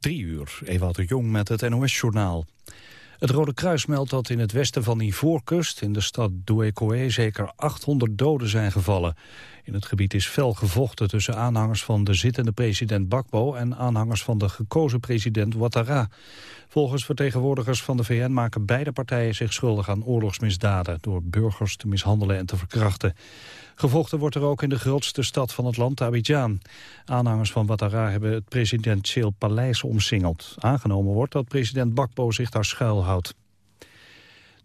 Drie uur, Ewout de Jong met het NOS-journaal. Het Rode Kruis meldt dat in het westen van Ivoorkust, in de stad Douekoué, zeker 800 doden zijn gevallen. In het gebied is fel gevochten tussen aanhangers van de zittende president Bakbo en aanhangers van de gekozen president Ouattara. Volgens vertegenwoordigers van de VN maken beide partijen zich schuldig aan oorlogsmisdaden door burgers te mishandelen en te verkrachten. Gevochten wordt er ook in de grootste stad van het land, Abidjan. Aanhangers van Ouattara hebben het presidentieel paleis omsingeld. Aangenomen wordt dat president Bakbo zich daar schuilhoudt.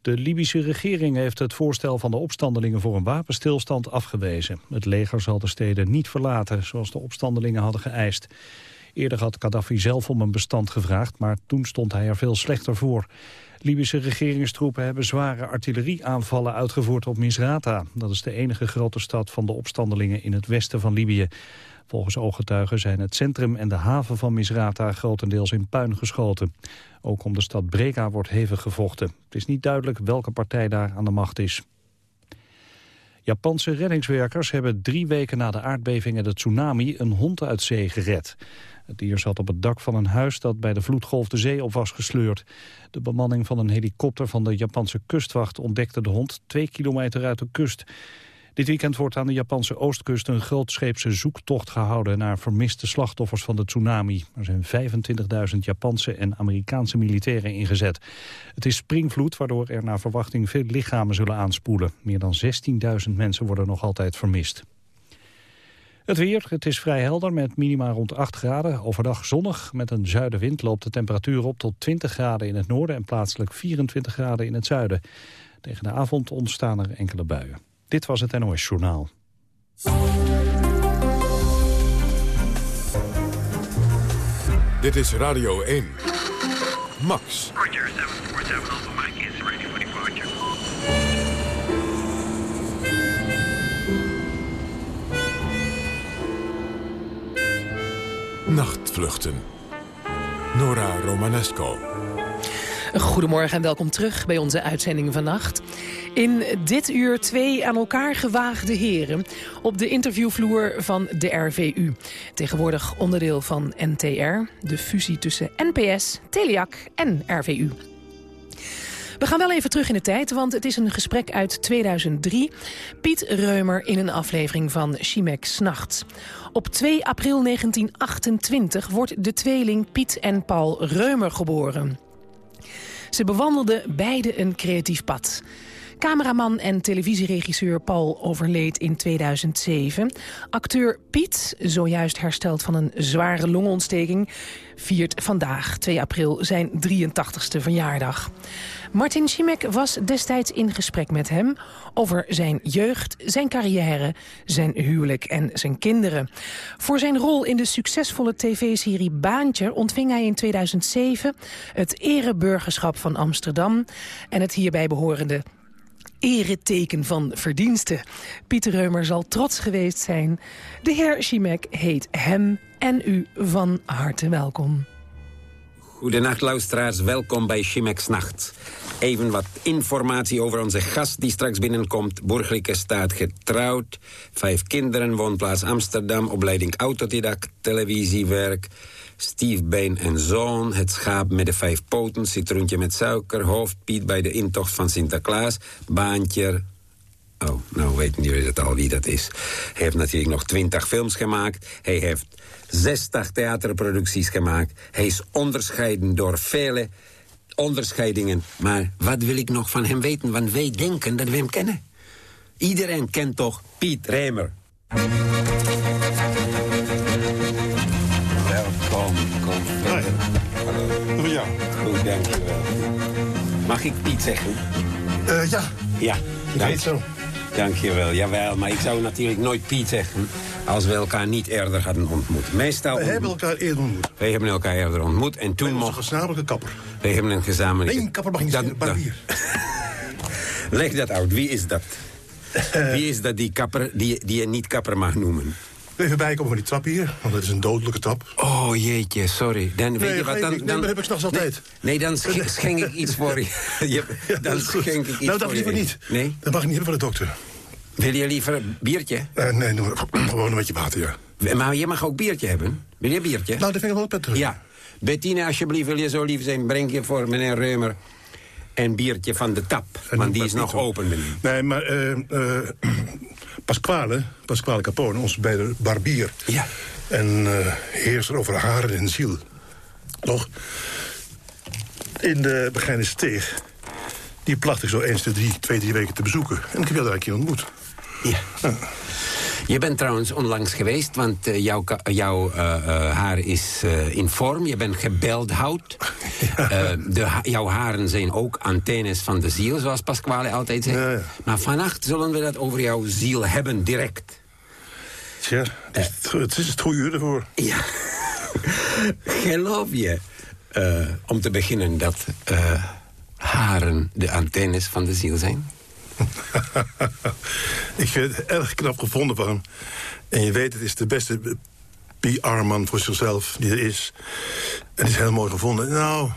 De Libische regering heeft het voorstel van de opstandelingen voor een wapenstilstand afgewezen. Het leger zal de steden niet verlaten, zoals de opstandelingen hadden geëist. Eerder had Gaddafi zelf om een bestand gevraagd, maar toen stond hij er veel slechter voor. Libische regeringstroepen hebben zware artillerieaanvallen uitgevoerd op Misrata. Dat is de enige grote stad van de opstandelingen in het westen van Libië. Volgens ooggetuigen zijn het centrum en de haven van Misrata grotendeels in puin geschoten. Ook om de stad Breka wordt hevig gevochten. Het is niet duidelijk welke partij daar aan de macht is. Japanse reddingswerkers hebben drie weken na de aardbeving en de tsunami een hond uit zee gered. Het dier zat op het dak van een huis dat bij de vloedgolf de zee op was gesleurd. De bemanning van een helikopter van de Japanse kustwacht ontdekte de hond twee kilometer uit de kust. Dit weekend wordt aan de Japanse oostkust een grootscheepse zoektocht gehouden naar vermiste slachtoffers van de tsunami. Er zijn 25.000 Japanse en Amerikaanse militairen ingezet. Het is springvloed waardoor er naar verwachting veel lichamen zullen aanspoelen. Meer dan 16.000 mensen worden nog altijd vermist. Het weer, het is vrij helder met minima rond 8 graden. Overdag zonnig. Met een zuidenwind loopt de temperatuur op tot 20 graden in het noorden... en plaatselijk 24 graden in het zuiden. Tegen de avond ontstaan er enkele buien. Dit was het NOS Journaal. Dit is Radio 1. Max. Nachtvluchten. Nora Romanesco. Goedemorgen en welkom terug bij onze uitzending vannacht. In dit uur twee aan elkaar gewaagde heren op de interviewvloer van de RVU. Tegenwoordig onderdeel van NTR, de fusie tussen NPS, Teliac en RVU. We gaan wel even terug in de tijd, want het is een gesprek uit 2003. Piet Reumer in een aflevering van Chimek Snachts. Op 2 april 1928 wordt de tweeling Piet en Paul Reumer geboren. Ze bewandelden beide een creatief pad. Cameraman en televisieregisseur Paul overleed in 2007. Acteur Piet, zojuist hersteld van een zware longontsteking... viert vandaag, 2 april, zijn 83ste verjaardag. Martin Schimek was destijds in gesprek met hem... over zijn jeugd, zijn carrière, zijn huwelijk en zijn kinderen. Voor zijn rol in de succesvolle tv-serie Baantje... ontving hij in 2007 het ereburgerschap van Amsterdam... en het hierbij behorende ereteken van verdiensten. Pieter Reumer zal trots geweest zijn. De heer Schimek heet hem en u van harte welkom. Goedenacht luisteraars, welkom bij Chimex Nacht. Even wat informatie over onze gast die straks binnenkomt. Burgerlijke staat getrouwd, vijf kinderen, woonplaats Amsterdam... opleiding autodidact, televisiewerk... Stiefbeen en zoon, het schaap met de vijf poten, citroentje met suiker, hoofdpiet bij de intocht van Sinterklaas, baantje. Oh, nou weten jullie het al wie dat is. Hij heeft natuurlijk nog twintig films gemaakt. Hij heeft 60 theaterproducties gemaakt. Hij is onderscheiden door vele onderscheidingen. Maar wat wil ik nog van hem weten? Want wij denken dat we hem kennen. Iedereen kent toch Piet Remer. Ja. Goed, dankjewel. Mag ik Piet zeggen? Uh, ja. Ja, dank. weet zo. Dankjewel, jawel. Maar ik zou natuurlijk nooit Piet zeggen... als we elkaar niet eerder hadden ontmoet. Meestal... We hebben elkaar eerder ontmoet. Wij hebben elkaar eerder ontmoet en toen mocht... een gezamenlijke kapper. Wij hebben een gezamenlijke... Nee, een kapper mag niet barbier. Leg dat uit, wie is dat? Wie is dat die kapper die, die je niet kapper mag noemen? Even bijkomen van die trap hier, want het is een dodelijke trap. Oh jeetje, sorry. Dan, weet je wat, dan, dan, dan heb ik s'nachts altijd. Nee, dan schenk ik iets voor je. dan schenk ik iets nou, dat voor liever je. niet. Nee? Dat mag ik niet hebben van de dokter. Wil je liever een biertje? Uh, nee, gewoon een beetje water, ja. Maar je mag ook biertje hebben. Wil je een biertje? Nou, dat vind ik wel prettig. Ja. Bettine, alsjeblieft, wil je zo lief zijn? Breng je voor meneer Reumer een biertje van de tap. En want die is nog open. Nee, maar eh eh Pasquale, Pasquale Capone, onze beide barbier... Ja. en eh heerser over haren en ziel. Toch? In de Begijnse Steeg... die placht ik zo eens de drie, twee, drie weken te bezoeken. En ik heb jou daar een keer ontmoet. Ja. Je bent trouwens onlangs geweest, want eh, jouw, eh, eh, haar is in vorm. Je bent gebeldhout. De ha- jouw haren zijn ook antennes van de ziel, zoals Pasquale altijd zegt. Ja, ja. Maar vannacht zullen we dat over jouw ziel hebben, direct. Tja, het is, het, is het goede uur ervoor. Ja. Geloof je, om te beginnen, dat haren de antennes van de ziel zijn? ik vind het erg knap gevonden van hem. En je weet, het is de beste PR-man voor zichzelf die er is. Het is heel mooi gevonden. Nou,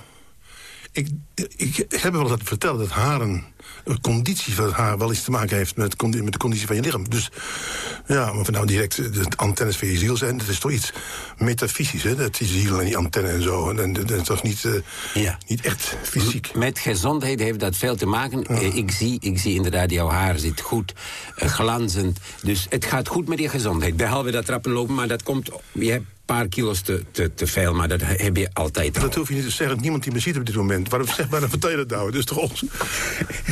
ik, ik, ik heb me wel laten vertellen dat haren... een conditie van haar wel iets te maken heeft met, met de conditie van je lichaam. Dus ja, maar of nou direct de antennes van je ziel zijn... dat is toch iets metafysisch, hè? Dat die ziel en die antenne en zo. En, dat is toch niet, eh, Ja. niet echt fysiek. Met gezondheid heeft dat veel te maken. Eh, Ik, zie, ik zie inderdaad, jouw haar zit goed, eh, glanzend. Dus het gaat goed met je gezondheid. Behalve dat trappen lopen, maar dat komt... Je hebt een paar kilo's te, te, te veel, maar dat heb je altijd al. Dat hoef je niet te zeggen. Niemand die me ziet op dit moment. Waarom, zeg, waarom vertel je dat nou? Dat is toch ons?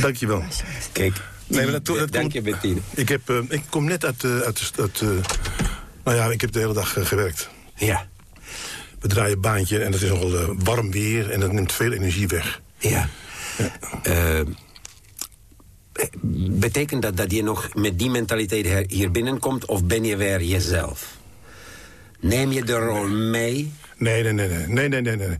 Dank je wel. Kijk, Nee, maar dat, dat dank je, Bettine. Ik, heb, eh, ik kom net uit... eh, uit, uit eh, nou ja, ik heb de hele dag gewerkt. Ja, We draaien een baantje en het is nogal warm weer... en dat neemt veel energie weg. ja. Eh, betekent dat dat je nog met die mentaliteit hier binnenkomt... of ben je weer jezelf? Neem je de rol mee? Nee, nee, nee, nee. Nee, nee, nee, nee.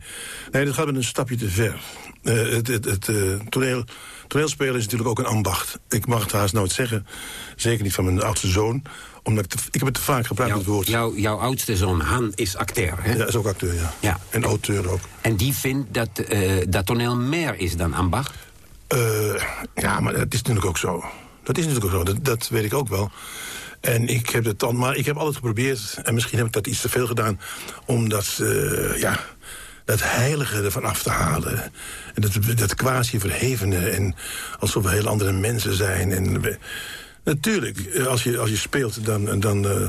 Nee, dat gaat met een stapje te ver. Het het, het toneel, toneelspelen is natuurlijk ook een ambacht. Ik mag het haast nooit zeggen. Zeker niet van mijn oudste zoon. Omdat ik, te- ik heb het te vaak gebruikt, Jouw, het woord. jouw, jouw oudste zoon, Han, is acteur, hè? Ja, is ook acteur, ja. Ja. En auteur ook. En die vindt dat, eh, dat toneel meer is dan ambacht? Eh, ja, maar dat is natuurlijk ook zo. Dat is natuurlijk ook zo, dat, dat weet ik ook wel. En ik heb het dan, maar ik heb altijd geprobeerd, en misschien heb ik dat iets te veel gedaan, om dat, eh, ja, dat heilige ervan af te halen. En dat, dat quasi verhevene, en alsof we heel andere mensen zijn. En we- natuurlijk, eh, als je, als je speelt, dan, dan eh,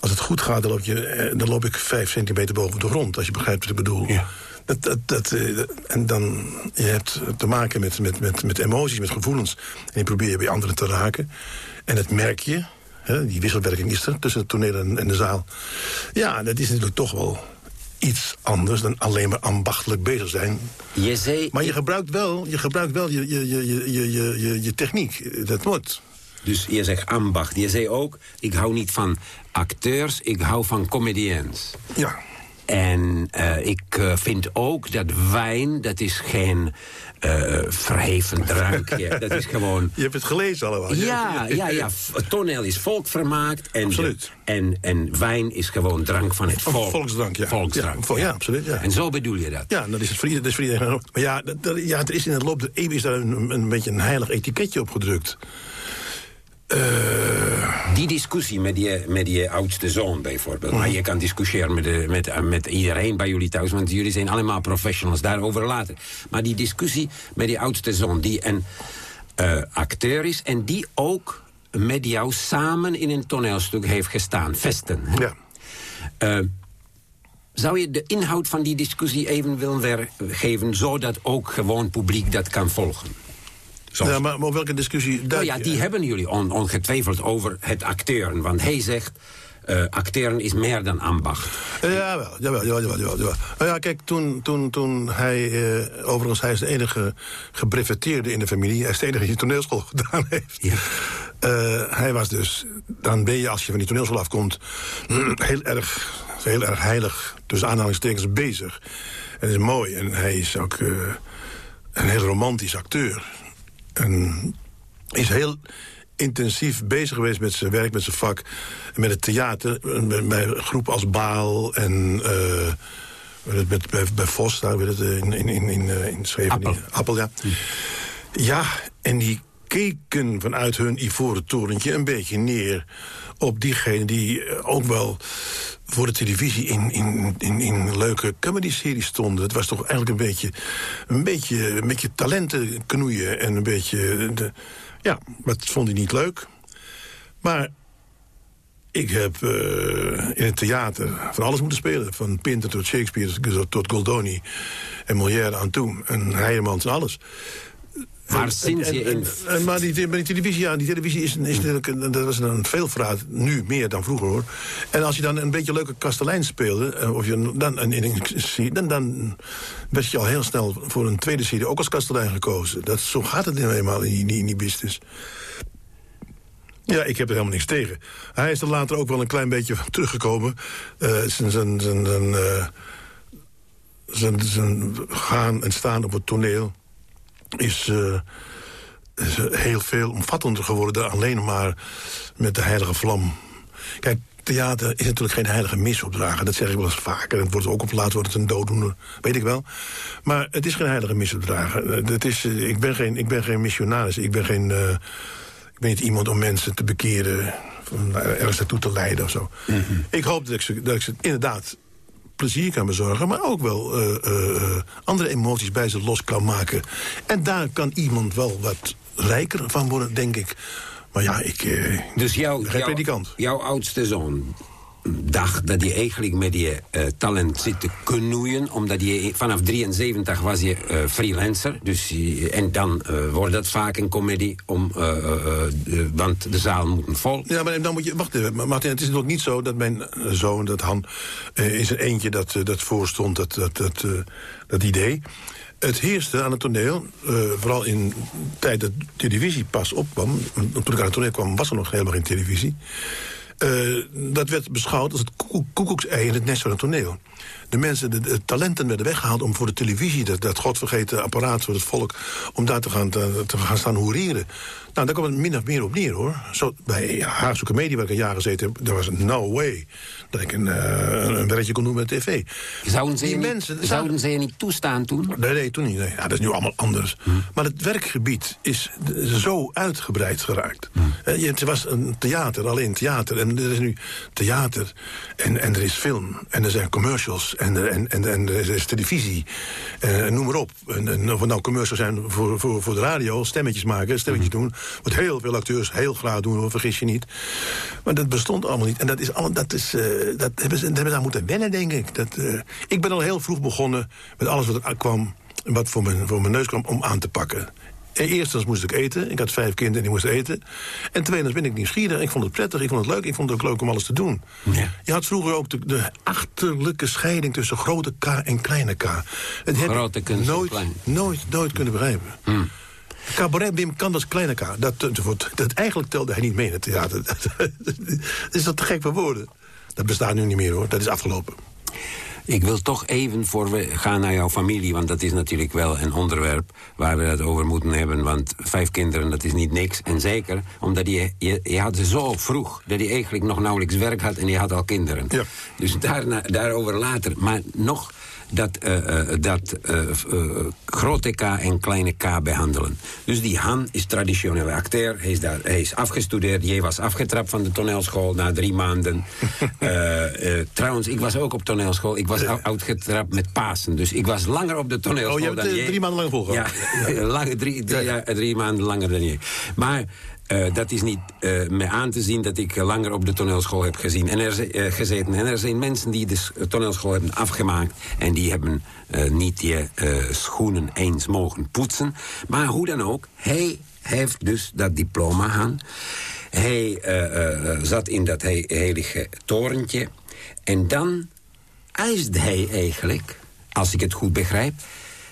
als het goed gaat, dan loop, je, eh, dan loop ik vijf centimeter boven de grond, als je begrijpt wat ik bedoel. Ja. Dat, dat, dat, en dan, je hebt te maken met, met, met, met emoties, met gevoelens. En je bij anderen te raken. En dat merk je. Hè, die wisselwerking is er tussen het toneel en, en de zaal. Ja, dat is natuurlijk toch wel iets anders dan alleen maar ambachtelijk bezig zijn. Je zei... Maar je gebruikt wel je, gebruikt wel je, je, je, je, je, je, techniek. Dat moet. Dus je zegt ambacht. Je zei ook, ik hou niet van acteurs, ik hou van comedians. Ja. En eh, ik eh, vind ook dat wijn, dat is geen eh verheven drankje. dat is gewoon... Je hebt het gelezen allemaal. Ja, ja, ja. Toneel is volkvermaakt. En, Absoluut. En, en wijn is gewoon drank van het volk. volksdrank, ja. Volksdrank. Ja, absoluut, ja. En zo bedoel je dat. Ja, dat is het voor, ieder- dat is voor iedereen. Maar ja, dat, dat- ja, er is in het loop der eeuwen is daar een, een beetje een heilig etiketje op gedrukt. Die discussie met je, met je oudste zoon bijvoorbeeld. Maar je kan discussiëren met, de, met, eh, met iedereen bij jullie thuis, want jullie zijn allemaal professionals, daarover later. Maar die discussie met die oudste zoon, die een eh, acteur is en die ook met jou samen in een toneelstuk heeft gestaan, Vesten. hè? Ja. Eh, zou je de inhoud van die discussie even willen weergeven, zodat ook gewoon publiek dat kan volgen? Zoals- ja maar, welke discussie... nou ja, die hebben jullie on- ongetwijfeld over het acteren. Want hij zegt, eh acteren is meer dan ambacht. Eh, Jawel, jawel, jawel, jawel, jawel, jawel. Nou ja, kijk, toen, toen, toen hij... eh, overigens, hij is de enige gebreveteerde in de familie. Hij is de enige die toneelschool gedaan heeft. Ja. Hij was dus... Dan ben je, als je van die toneelschool afkomt... heel erg, heel erg heilig, tussen aanhalingstekens, bezig. En dat is mooi. En hij is ook een heel romantisch acteur. En is heel intensief bezig geweest met zijn werk, met zijn vak. Met het theater, met- bij groepen als Baal en... eh, met, bij, bij Vos, daar weet het, eh, in, in, in, in, eh, in Scheveningen. Appel. Appel, ja. Ja, en die keken vanuit hun ivoren torentje een beetje neer op diegenen die eh, ook wel voor de televisie in, in, in, in leuke comedy-series stonden. Het was toch eigenlijk een beetje, een beetje, een beetje talenten knoeien en een beetje... De, ja, dat vond hij niet leuk. Maar ik heb uh, in het theater van alles moeten spelen. Van Pinter tot Shakespeare tot Goldoni en Molière aan toe. En Heijemans en alles. Maar sinds je in... En, maar die, die, televisie, ja, die televisie is, is natuurlijk... Dat was een veelvraat, nu meer dan vroeger, hoor. En als je dan een beetje leuke kastelein speelde... Eh, of je dan, in, dan, dan werd je al heel snel voor een tweede serie... ook als kastelein gekozen. Dat, zo gaat het nu eenmaal in die, in die business. Ja, ik heb er helemaal niks tegen. Hij is er later ook wel een klein beetje teruggekomen. Uh, zijn, zijn, zijn, zijn, uh, zijn, zijn gaan en staan op het toneel is, uh, is heel veel omvattender geworden... dan alleen maar met de heilige vlam. Kijk, theater is natuurlijk geen heilige mis opdragen. Dat zeg ik wel eens vaker. Het wordt ook op later wordt het een dooddoener, weet ik wel. Maar het is geen heilige mis opdragen. Het is, ik, ben geen, ik ben geen missionaris. Ik ben geen... Uh, ik ben niet iemand om mensen te bekeren, van ergens naartoe te leiden of zo. Mm -hmm. Ik hoop dat ik, ze, dat ik ze inderdaad plezier kan bezorgen... maar ook wel uh, uh, andere emoties bij ze los kan maken. En daar kan iemand wel wat rijker van worden, denk ik. Maar ja, ik uh, dus jouw. Jouw oudste zoon, dacht dat hij eigenlijk met die uh, talent zit te knoeien. Omdat hij vanaf 73 was hij uh, freelancer. Dus, en dan uh, wordt dat vaak een comedie. Om, want de zaal moet vol. Ja, maar dan moet je... Wacht even, Martin, het is nog niet zo dat mijn zoon, dat Han... is er eentje dat, dat voorstond, dat, dat, dat, dat idee. Het heerste aan het toneel, vooral in de tijd dat televisie pas opkwam... toen ik aan het toneel kwam, was er nog helemaal geen televisie... Uh, dat werd beschouwd als het koekoeksei in het nest van het toneel. De mensen, de, de, talenten werden weggehaald om voor de televisie... dat, dat godvergeten apparaat voor het volk... om daar te gaan, te, te gaan staan hoereren. Nou, daar kwam het min of meer op neer, hoor. Zo, bij Haagse Media, waar ik een jaar gezeten heb... daar was no way dat ik een, uh, een werkje kon doen met tv. Zouden ze, Die mensen, zouden ze je niet toestaan toen? Nee, nee toen niet. Nee. Ja, dat is nu allemaal anders. Hm. Maar het werkgebied is zo uitgebreid geraakt. Hm. Uh, het was een theater, alleen theater. En er is nu theater en, en er is film. En er zijn commercials en en, en, en is televisie. Uh, noem maar op. En, en of het nou commercials zijn voor, voor, voor de radio, stemmetjes maken, stemmetjes hm. doen... wat heel veel acteurs heel graag doen, vergis je niet. Maar dat bestond allemaal niet. En dat is, allemaal, dat is dat hebben ze, dat hebben ze aan moeten wennen, denk ik. Dat, uh, ik ben al heel vroeg begonnen met alles wat er kwam... wat voor mijn, voor mijn neus kwam, om aan te pakken. En eerstens moest ik eten. Ik had vijf kinderen en die moesten eten. En tweedens ben ik nieuwsgierig. Ik vond het prettig, ik vond het leuk. Ik vond het ook leuk om alles te doen. Ja. Je had vroeger ook de, de, achterlijke scheiding tussen grote K en kleine K. Het grote heb ik nooit, nooit, nooit kunnen begrijpen. Hmm. Cabaret Wim kan als kleine K. Dat, dat, dat, eigenlijk telde hij niet mee in het theater. Dat is dat te gek voor woorden. Dat bestaat nu niet meer hoor, dat is afgelopen. Ik wil toch even voor we gaan naar jouw familie... want dat is natuurlijk wel een onderwerp waar we het over moeten hebben. Want vijf kinderen, dat is niet niks. En zeker omdat je, je, je had ze zo vroeg... dat hij eigenlijk nog nauwelijks werk had en je had al kinderen. Ja. Dus daarna, daarover later. Maar nog dat, uh, dat uh, grote K en kleine K behandelen. Dus die Han is traditionele acteur. Hij is, daar, hij is afgestudeerd. Jij was afgetrapt van de toneelschool na drie maanden. trouwens, ik was ook op toneelschool. Ik was uitgetrapt met Pasen. Dus ik was langer op de toneelschool oh, je hebt, dan jij. drie maanden lang volgehouden? Ja, ja. lang, drie, drie, ja, drie maanden langer dan jij. Maar uh, dat is niet uh, me aan te zien dat ik langer op de toneelschool heb gezien en er, uh, gezeten. En er zijn mensen die de toneelschool hebben afgemaakt... en die hebben niet die schoenen eens mogen poetsen. Maar hoe dan ook, hij heeft dus dat diploma aan. Hij zat in dat he heilige torentje. En dan eist hij eigenlijk, als ik het goed begrijp...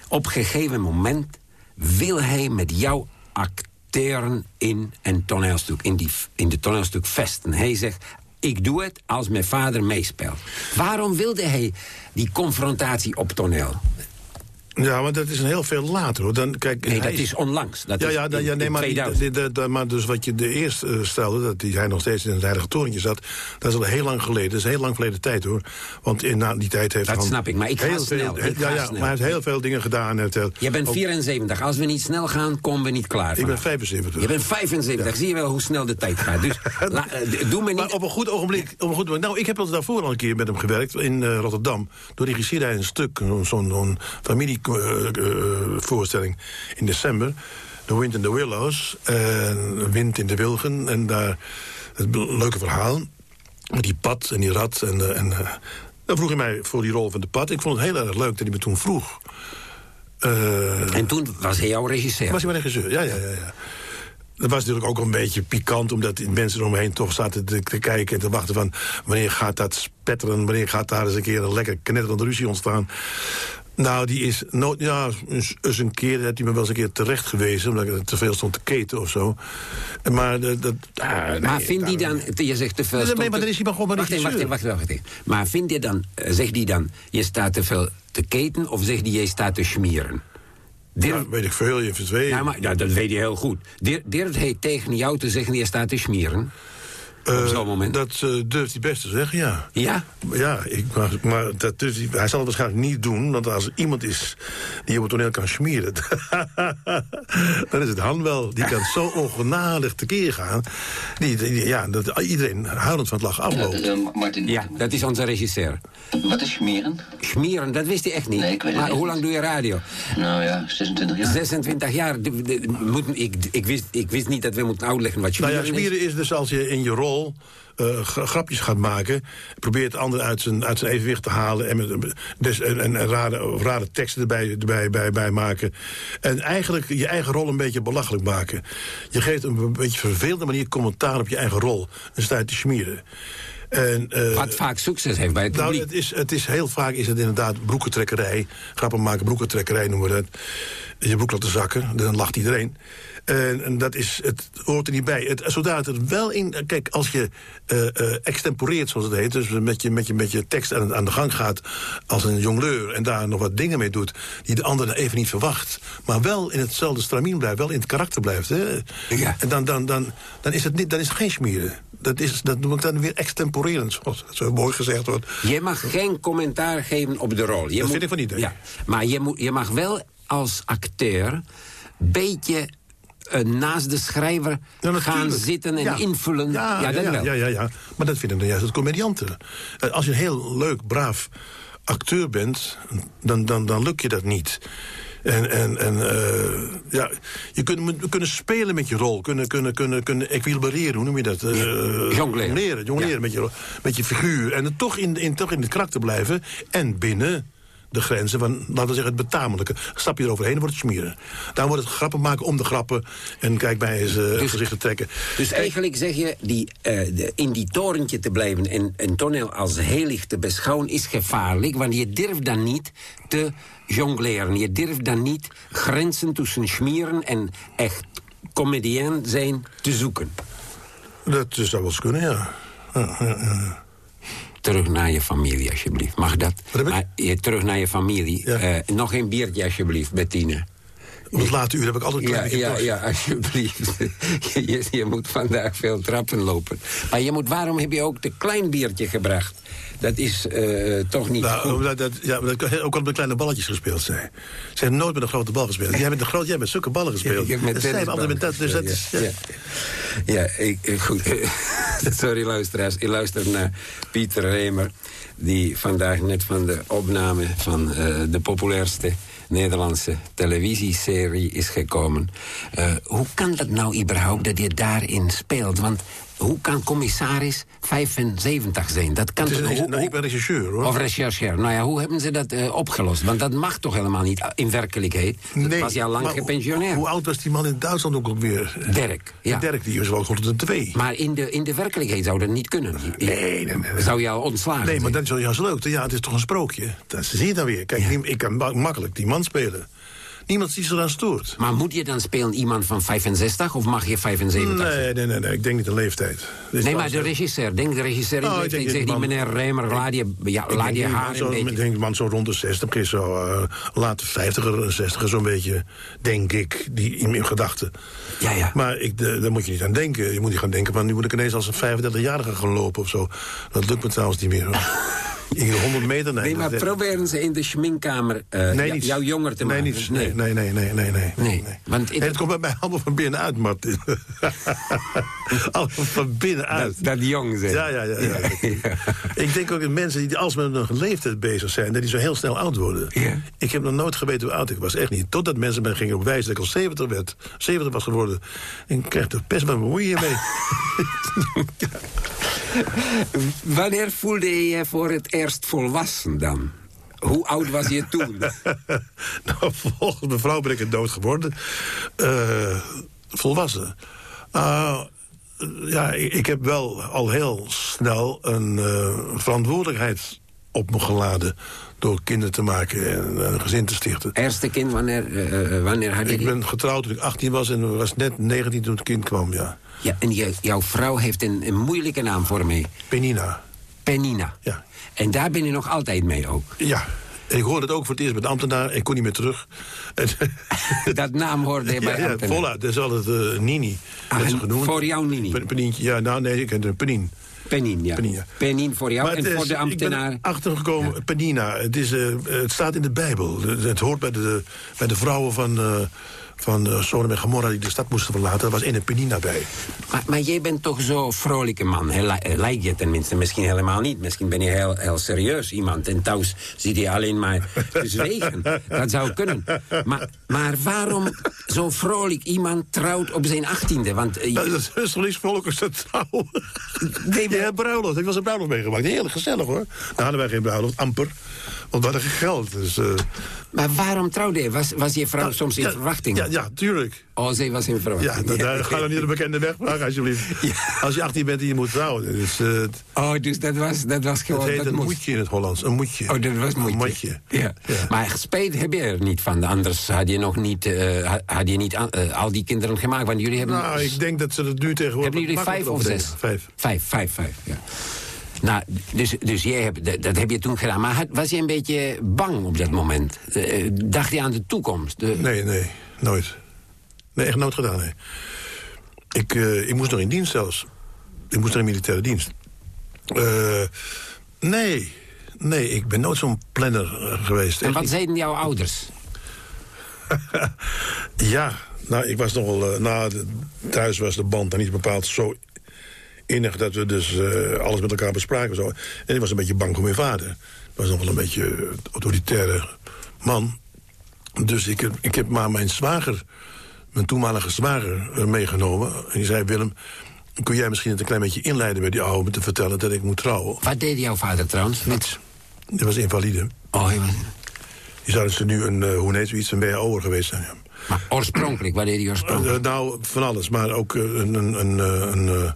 op een gegeven moment wil hij met jou acteren in een toneelstuk, in, die, in de toneelstuk vesten. Hij zegt, ik doe het als mijn vader meespeelt. Waarom wilde hij die confrontatie op toneel? Ja, maar dat is een heel veel later hoor. Dan, kijk, Nee, hij dat is onlangs. Dat ja, is ja, dan- ja, nee, maar, die- 2000. die- die- die- maar dus wat je de eerst eh, stelde, dat die, hij nog steeds in het heilige torentje zat, dat is al heel lang geleden. Dat is heel lang verleden tijd hoor. Want in na die tijd heeft Dat Han snap ik, maar ik ga heel snel, Veel, ik ja, ga ja, snel. maar hij heeft heel veel dingen gedaan. Hij heel- Je bent ook- 74. Als we niet snel gaan, komen we niet klaar. Ik ben vanaf. 75. Je bent 75. Zie je wel hoe snel de tijd gaat. Dus la- eh, doe me Maar niet... op een goed ogenblik, op een goed moment. Nou, ik heb al daarvoor al een keer met hem gewerkt in eh, Rotterdam. Door regisseerde hij een stuk, zo'n zo'n familievoorstelling in december. The Wind in the Willows, en Wind in de Wilgen. En daar, het leuke verhaal, met die pad en die rat. En, eh, en, eh, dan vroeg hij mij voor die rol van de pad. Ik vond het heel erg leuk dat hij me toen vroeg. Eh, En toen was hij jouw regisseur. was hij maar regisseur, ja, ja, ja. ja. Dat was natuurlijk ook een beetje pikant... omdat mensen eromheen toch zaten te, te kijken en te wachten van... wanneer gaat dat spetteren, wanneer gaat daar eens een keer een lekker knetterende ruzie ontstaan. Nou, die is nooit... Ja, eens, eens een keer heeft hij me wel eens een keer terecht gewezen... omdat ik te veel stond te keten of zo. Maar, dat, dat, ah, maar nee, vindt hij dan, je zegt te veel... Nee, maar dan is hij maar gewoon maar wacht wacht wacht even, wacht even. Maar vindt hij dan, eh, zegt hij dan, je staat te veel te keten... of zegt hij, je staat te schmieren? Dirk- Ja, weet ik veel, je verzweet. ja, maar, ja, dat weet je heel goed. Dir- Durft hij tegen jou te zeggen, je staat te schmieren? Op zo'n moment. Dat eh, durft hij best te zeggen, ja. Ja? Ja, ik, maar, maar dat durft hij, hij zal het waarschijnlijk niet doen. Want als er iemand is die op het toneel kan schmieren... dan is het Han wel. Die kan zo ongenadig tekeer gaan. Die, die- ja, dat iedereen houdend van het lachen afloopt. Eh, Martin, Ja, dat is onze regisseur. wat is smeren? Schmieren, dat wist hij echt niet. Nee, ik weet het maar hoe lang doe je radio? Nou ja, 26 jaar. 26 jaar. De- de- moet, ik, ik, wist, ik wist niet dat we moeten uitleggen wat Nou schmieren ja, is. schmieren is dus als je in je rol eh, gra- grapjes gaat maken... probeert de ander uit zijn, uit zijn evenwicht te halen... en, met, dus, en, en, rare, rare teksten erbij, erbij bij, bij maken. En eigenlijk je eigen rol een beetje belachelijk maken. Je geeft een beetje verveelde manier commentaar op je eigen rol. En sta je te schmieren. En, eh, Wat vaak succes heeft bij het nou, publiek. het is, het is heel vaak is het inderdaad broekentrekkerij. Grappen maken, broekentrekkerij noemen we dat. Je broek laten zakken, dan lacht iedereen. En, en dat is, het hoort er niet bij. Het, zodra het wel in... Kijk, als je eh, eh, extemporeert, zoals het heet... dus met je, met je, met je tekst aan, aan de gang gaat als een jongleur... en daar nog wat dingen mee doet die de ander even niet verwacht... maar wel in hetzelfde stramien blijft, wel in het karakter blijft... Hè? Ja. En dan, dan, dan, dan, is het niet, dan is het geen schmieren. Dat, is, dat noem ik dan weer extemporerend, zoals zo mooi gezegd wordt. Je mag geen commentaar geven op de rol. Je Dat moet, vind ik van niet, hè? Ja, maar je, moet, je mag wel als acteur beetje eh, naast de schrijver Ja, gaan zitten en Ja. invullen. Ja, ja, dat ja, wel. ja, ja, ja. Maar dat vinden dan juist het comedianten. Eh, Als je een heel leuk, braaf acteur bent, dan, dan, dan lukt je dat niet. En, en, en eh, ja, je kunt, kunnen spelen met je rol, kunnen, kunnen, kunnen, kunnen equilibreren, hoe noem je dat? Eh, Jongleren. Jongleren, jongleren Ja. met, je, met je figuur. En toch in, in, toch in het karakter blijven en binnen de grenzen van, laten we zeggen, het betamelijke. Stap je eroverheen, wordt het smeren. Dan wordt het grappen maken om de grappen. En kijk mij eens eh gezichten trekken. Dus eigenlijk zeg je, die, eh, de, in die torentje te blijven en een toneel als heilig te beschouwen is gevaarlijk, want je durft dan niet te jongleren. Je durft dan niet grenzen tussen schmieren en echt comedian zijn te zoeken. Dat zou wel eens kunnen, ja. Ja, ja, ja. Terug naar je familie, alsjeblieft. Mag dat? Wat heb ik? Maar, je, terug naar je familie. Ja. Eh, nog een biertje, alsjeblieft, Bettine. Het late uur heb ik altijd een Ja, klein beetje ja, dorst. ja, alsjeblieft. je, je, je moet vandaag veel trappen lopen. Maar je moet, waarom heb je ook de klein biertje gebracht? Dat is eh, toch niet Nou, goed. dat, ja, dat kan ook al met kleine balletjes gespeeld zijn. Ze hebben nooit met een grote bal gespeeld. Jij hebt, een groot, jij hebt met zulke ballen gespeeld. Ik heb met dat zijn met dat, dus dat is... ja, ja. Ja, ik, ik- goed. Sorry luisteraars. Ik luister naar Pieter Remer... die vandaag net van de opname van eh, de populairste Nederlandse televisieserie is gekomen. Eh, hoe kan dat nou überhaupt dat je daarin speelt? Want hoe kan commissaris 75 zijn? Dat kan Het is toch- een- hoe- nou, ik ben rechercheur, hoor. Of rechercheur. Nou ja, hoe hebben ze dat eh, opgelost? Want dat mag toch helemaal niet in werkelijkheid? Dat was je al lang gepensioneerd. Hoe, hoe oud was die man in Duitsland ook alweer? Dirk, ja. Dirk, die was wel 102. Maar in de, in de werkelijkheid zou dat niet kunnen. Nee, nee, nee, nee. Zou je al ontslagen Nee, maar dat is wel juist leuk. Ja, het is toch een sprookje. Dat zie je dan weer. Kijk, ik kan ma- makkelijk die man spelen. Niemand die zich eraan stoort. Maar moet je dan spelen iemand van 65 of mag je 75? Nee, nee, nee, nee, ik denk niet de leeftijd. Dit Nee, maar de regisseur. Denk de regisseur in Oh, de ik leeftijd. denk Zegt die meneer Remer, laat je, ja, Ik laat je haar een zo, beetje... Ik denk man zo rond de 60, is zo uh, late 50er, 60er zo'n beetje, denk ik, die in mijn gedachten. Ja, ja. Maar ik, de, daar moet je niet aan denken. Je moet niet gaan denken van nu moet ik ineens als een 35-jarige gaan lopen of zo. Dat lukt me trouwens niet meer. Ik 100 meter, nee. Nee, maar dat- proberen ze in de schminkkamer Nee, jou- jonger te nee, maken? Nee, nee, nee, nee, nee, nee. Nee, want het komt bij mij allemaal van binnenuit, Martin. allemaal van binnenuit. Dat, dat jong zijn. Ja, ja, ja. ja. Ik denk ook dat mensen die als met een leeftijd bezig zijn... dat die zo heel snel oud worden. Ja. Ik heb nog nooit geweten hoe oud ik was, echt niet. Totdat mensen me gingen wijzen dat ik al 70 werd. 70 was geworden. En ik kreeg er best wel bemoeien mee. Wanneer voelde je je voor het eerst volwassen dan? Hoe oud was je toen? nou, volgens mevrouw ben ik het dood geworden. Eh, volwassen. Ah, ja, ik, ik heb wel al heel snel een eh, verantwoordelijkheid op me geladen... door kinderen te maken en een gezin te stichten. Eerste kind, wanneer, eh, wanneer had je Ik ben getrouwd toen ik 18 was en was net 19 toen het kind kwam, ja. Ja, en je- jouw vrouw heeft een, een moeilijke naam voor mij. Penina, Penina. ja. En daar ben je nog altijd mee ook. Ja, en ik hoorde het ook voor het eerst met de ambtenaar. Ik kon niet meer terug. Dat naam hoorde je bij ja, ja, ambtenaar. voluit. Dat is altijd eh, Nini. Ah, genoemd. voor jou Nini? Pen- Penientje, ja, nou nee, ik ken een Penin. Penin, ja. Penin, ja. Penin voor jou Maar en het voor de ambtenaar. Ik ben achtergekomen, Penina. Het, is, eh, het staat in de Bijbel. Het, het hoort bij de, bij de vrouwen van, eh van eh, Sodom en Gomorra... die de stad moesten verlaten. Er was in een Penina bij. Maar, maar jij bent toch zo'n vrolijke man, hè? Li- eh, lijkt je tenminste. Misschien helemaal niet. Misschien ben je heel, heel serieus iemand. En thuis zit je alleen maar zwegen. Dat zou kunnen. Maar, maar waarom zo'n vrolijk iemand trouwt op zijn achttiende? Want eh, Nou, dat is toch niks volkers te trouwen? Nee, maar- Ja, bruiloft. Ik was een bruiloft meegemaakt. Heel gezellig, hoor. Nou hadden wij geen bruiloft, amper. Want we hadden geld. Dus, Maar waarom trouwde je? Was, was je vrouw soms in ja, verwachting? Ja, ja, tuurlijk. Oh, zij was in verwachting. Ja, dan, dan ga dan niet de bekende weg vragen, alsjeblieft. Als je 18 bent en je moet trouwen. Dus, eh, Oh, dus dat was, dat was het gewoon... heet dat een moest. moedje in het Hollands. Een moedje. Oh, dat was Een moeite. moedje. Ja. Ja. Maar spijt heb je er niet van. Anders had je nog niet, eh, had- je niet al die kinderen gemaakt. Want jullie hebben... Nou, ik denk dat ze het nu tegenwoordig... hebben jullie vijf of zes? Vijf. Vijf, vijf, vijf, ja. Nou, dus, dus jij hebt, dat, dat heb je toen gedaan. Maar had- was je een beetje bang op dat moment? Eh, dacht je aan de toekomst? De- Nee, nee, nooit. Nee, echt nooit gedaan, nee. Ik, eh, ik moest nog in dienst zelfs. Ik moest nog in militaire dienst. Eh, nee, nee, ik ben nooit zo'n planner geweest. En Echt wat zeiden jouw ouders? Ja, nou, ik was nogal... eh nou, de- thuis was de band dan niet bepaald zo innig... dat we dus eh, alles met elkaar bespraken. Zo. En ik was een beetje bang voor mijn vader. Was nogal een beetje autoritaire man. Dus ik, heb- ik heb maar mijn zwager, mijn toenmalige zwager, eh, meegenomen. En die zei, Willem, kun jij misschien het een klein beetje inleiden... met die oude om te vertellen dat ik moet trouwen? Wat deed jouw vader trouwens? Niets. Die was invalide. Oh, hij was... Die zou dus nu een, eh, hoe heet zoiets, een WAO'er geweest zijn. Ja. Maar oorspronkelijk, wat deed hij oorspronkelijk? Nou, van alles. Maar ook een, een, een, een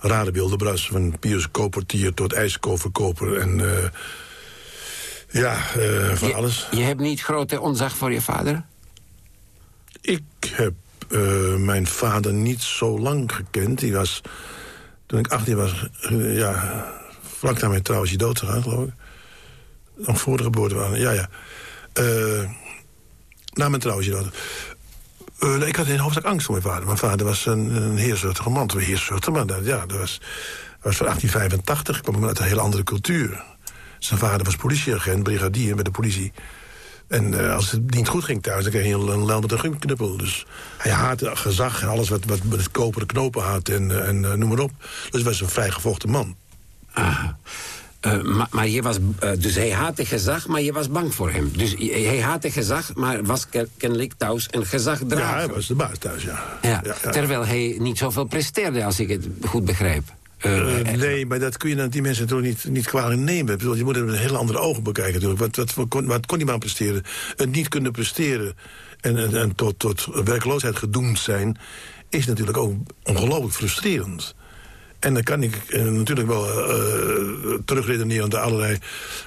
rare beeldenbras. Van bioscoopportier tot ijskoverkoper. En eh, ja, eh, van je, alles. Je hebt niet grote onzag voor je vader? Ik heb eh, mijn vader niet zo lang gekend. Die was, toen ik 18 was, ja, vlak na mijn trouw is hij dood gegaan, geloof ik. Nog voor de geboorte waren, ja, ja. Na mijn trouw is hij dood. Eh, ik had in hoofdzak angst voor mijn vader. Mijn vader was een, een man. Een man, dat- ja, dat was, was van 1885. kwam uit een hele andere cultuur. Zijn vader was politieagent, brigadier bij de politie. En eh, als het niet goed ging thuis, dan kreeg je een, een lel met een gumknuppel. Dus hij haatte gezag en alles wat, wat met koperen knopen had en, eh, en noem maar op. Dus hij was een vrijgevochten man. Ah. Eh, maar, maar je was, eh, dus hij haatte gezag, maar je was bang voor hem. Dus hij haatte gezag, maar was ken- kennelijk thuis een gezagdrager. Ja, hij was de baas thuis, ja. Ja. Terwijl hij niet zoveel presteerde, als ik het goed begrijp. Eh, nee, maar dat kun je dan die mensen natuurlijk niet, niet kwalijk nemen. Bedoel, je moet het met hele andere ogen bekijken natuurlijk. Wat, wat, wat, kon, wat kon die man presteren? Het niet kunnen presteren en, en, en tot, tot werkloosheid gedoemd zijn... is natuurlijk ook ongelooflijk frustrerend. En dan kan ik eh, natuurlijk wel uh, terugredeneren... naar allerlei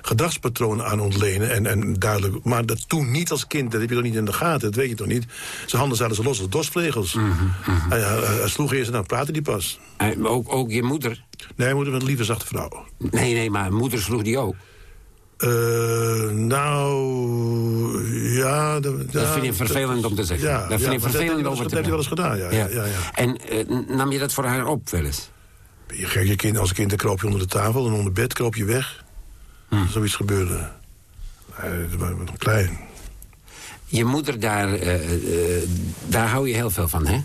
gedragspatronen aan ontlenen. En, en duidelijk, maar dat toen niet als kind, dat heb je toch niet in de gaten. Dat weet je toch niet. Zijn handen zaten zo los als dosvlegels. Mm -hmm. hij, hij, sloeg eerst en dan praatte die pas. ook, ook je moeder? Nee, moeder was een lieve zachte vrouw. Nee, nee, maar moeder sloeg die ook? Uh, nou, ja... Dat, dat vind je vervelend om te zeggen. Ja, dat vind je vervelend om te zeggen. Dat heeft hij wel eens gedaan, ja. ja. ja, ja En uh, nam je dat voor haar op wel eens? Je gek, je kind, als kind dan kroop je onder de tafel en onder bed kroop je weg. Hm. Zoiets gebeurde. Nee, dat was nog klein. Je moeder, daar, uh, daar hou je heel veel van, hè?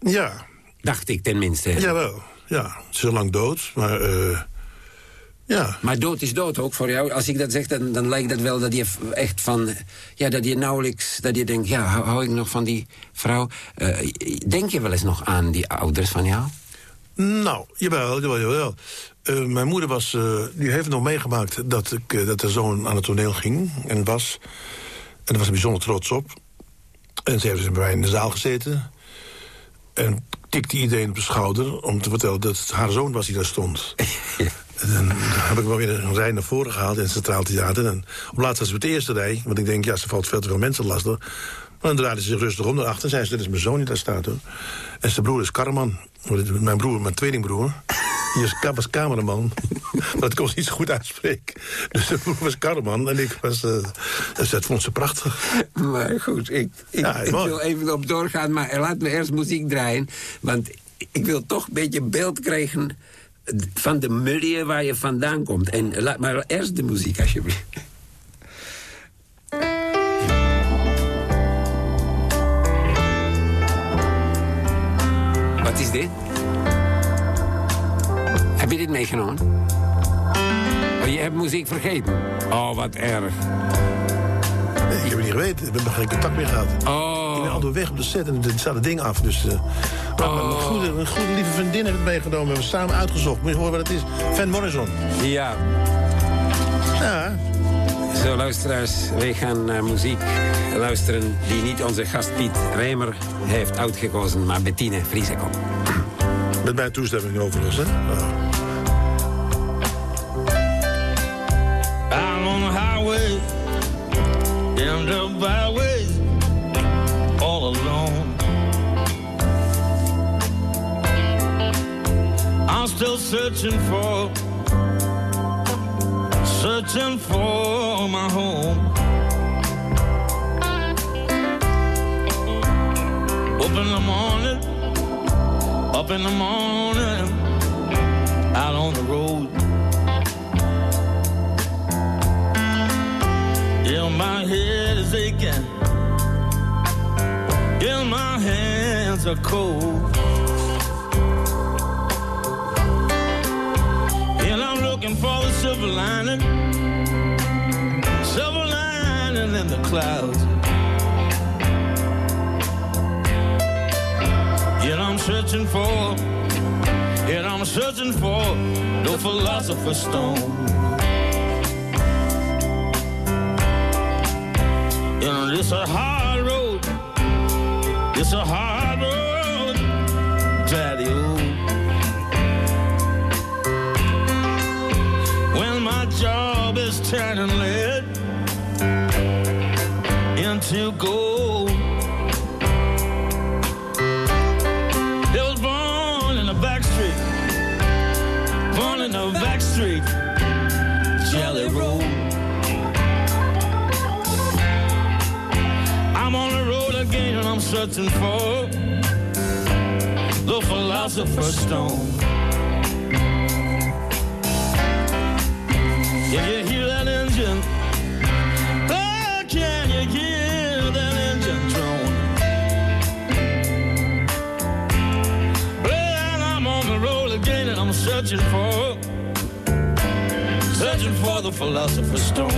Ja. Dacht ik tenminste. Jawel, ja. Ze is lang dood, maar... Ja. Maar dood is dood ook voor jou. Als ik dat zeg, dan, dan lijkt dat wel dat je echt van... Ja, dat je nauwelijks... Dat je denkt, ja, hou, hou ik nog van die vrouw? Denk je wel eens nog aan die ouders van jou? Nou, jawel, jawel, jawel. Uh, mijn moeder was, uh, die heeft nog meegemaakt dat, ik, uh, dat er zoon aan het toneel ging en was. En daar was ze bijzonder trots op. En ze heeft dus bij mij in de zaal gezeten. En tikte iedereen op de schouder om te vertellen dat het haar zoon was die daar stond. En dan heb ik wel weer een rij naar voren gehaald in het Centraal Theater. En op laatst was ze op de eerste rij. Want ik denk, ja, ze valt veel te veel mensen lastig. Maar dan draaide ze zich rustig om naar achter. En zei ze, dit is mijn zoon die daar staat, hoor. En zijn broer is Karman. Mijn broer, mijn tweelingbroer. Die is, was cameraman. maar dat kon ze niet zo goed uitspreken. Dus zijn broer was Karman en ik was... Uh, dus dat vond ze prachtig. Maar goed, ik, ik, ja, ik wil even op doorgaan. Maar laat me eerst muziek draaien. Want ik wil toch een beetje beeld krijgen van de milieu waar je vandaan komt. En laat maar eerst de muziek, alsjeblieft. Wat is dit? Heb je dit meegenomen? Oh, je hebt muziek vergeten? Oh, wat erg. Nee, ik heb het niet geweten. Ik heb geen contact meer gehad. Oh. Ik ben al weg op de set en er staat het ding af. Dus, uh, oh. een, goede, een goede lieve vriendin heeft het meegenomen. We hebben samen uitgezocht. Moet je horen wat het is? Van Morrison. Ja. Ja. Zo, luisteraars, wij gaan naar muziek luisteren... die niet onze gast Piet Rijmer heeft uitgekozen, maar Bettine Vriesekom. Met mijn toestemming overigens, hè? Oh. I'm on the highway, down the byways, all alone. I'm still searching for, searching for my home. Up in the morning, up in the morning, out on the road. Yeah, my head is aching. Yeah, my hands are cold. And I'm looking for the silver lining. Silver lining in the clouds. And I'm searching for, and I'm searching for the philosopher's stone. And it's a hard road. It's a hard into gold. It was born in the back street, born in the back street, Jelly Roll. I'm on the road again and I'm searching for the philosopher's stone. Can you hear that engine? Oh, can you hear searching for the philosopher's stone.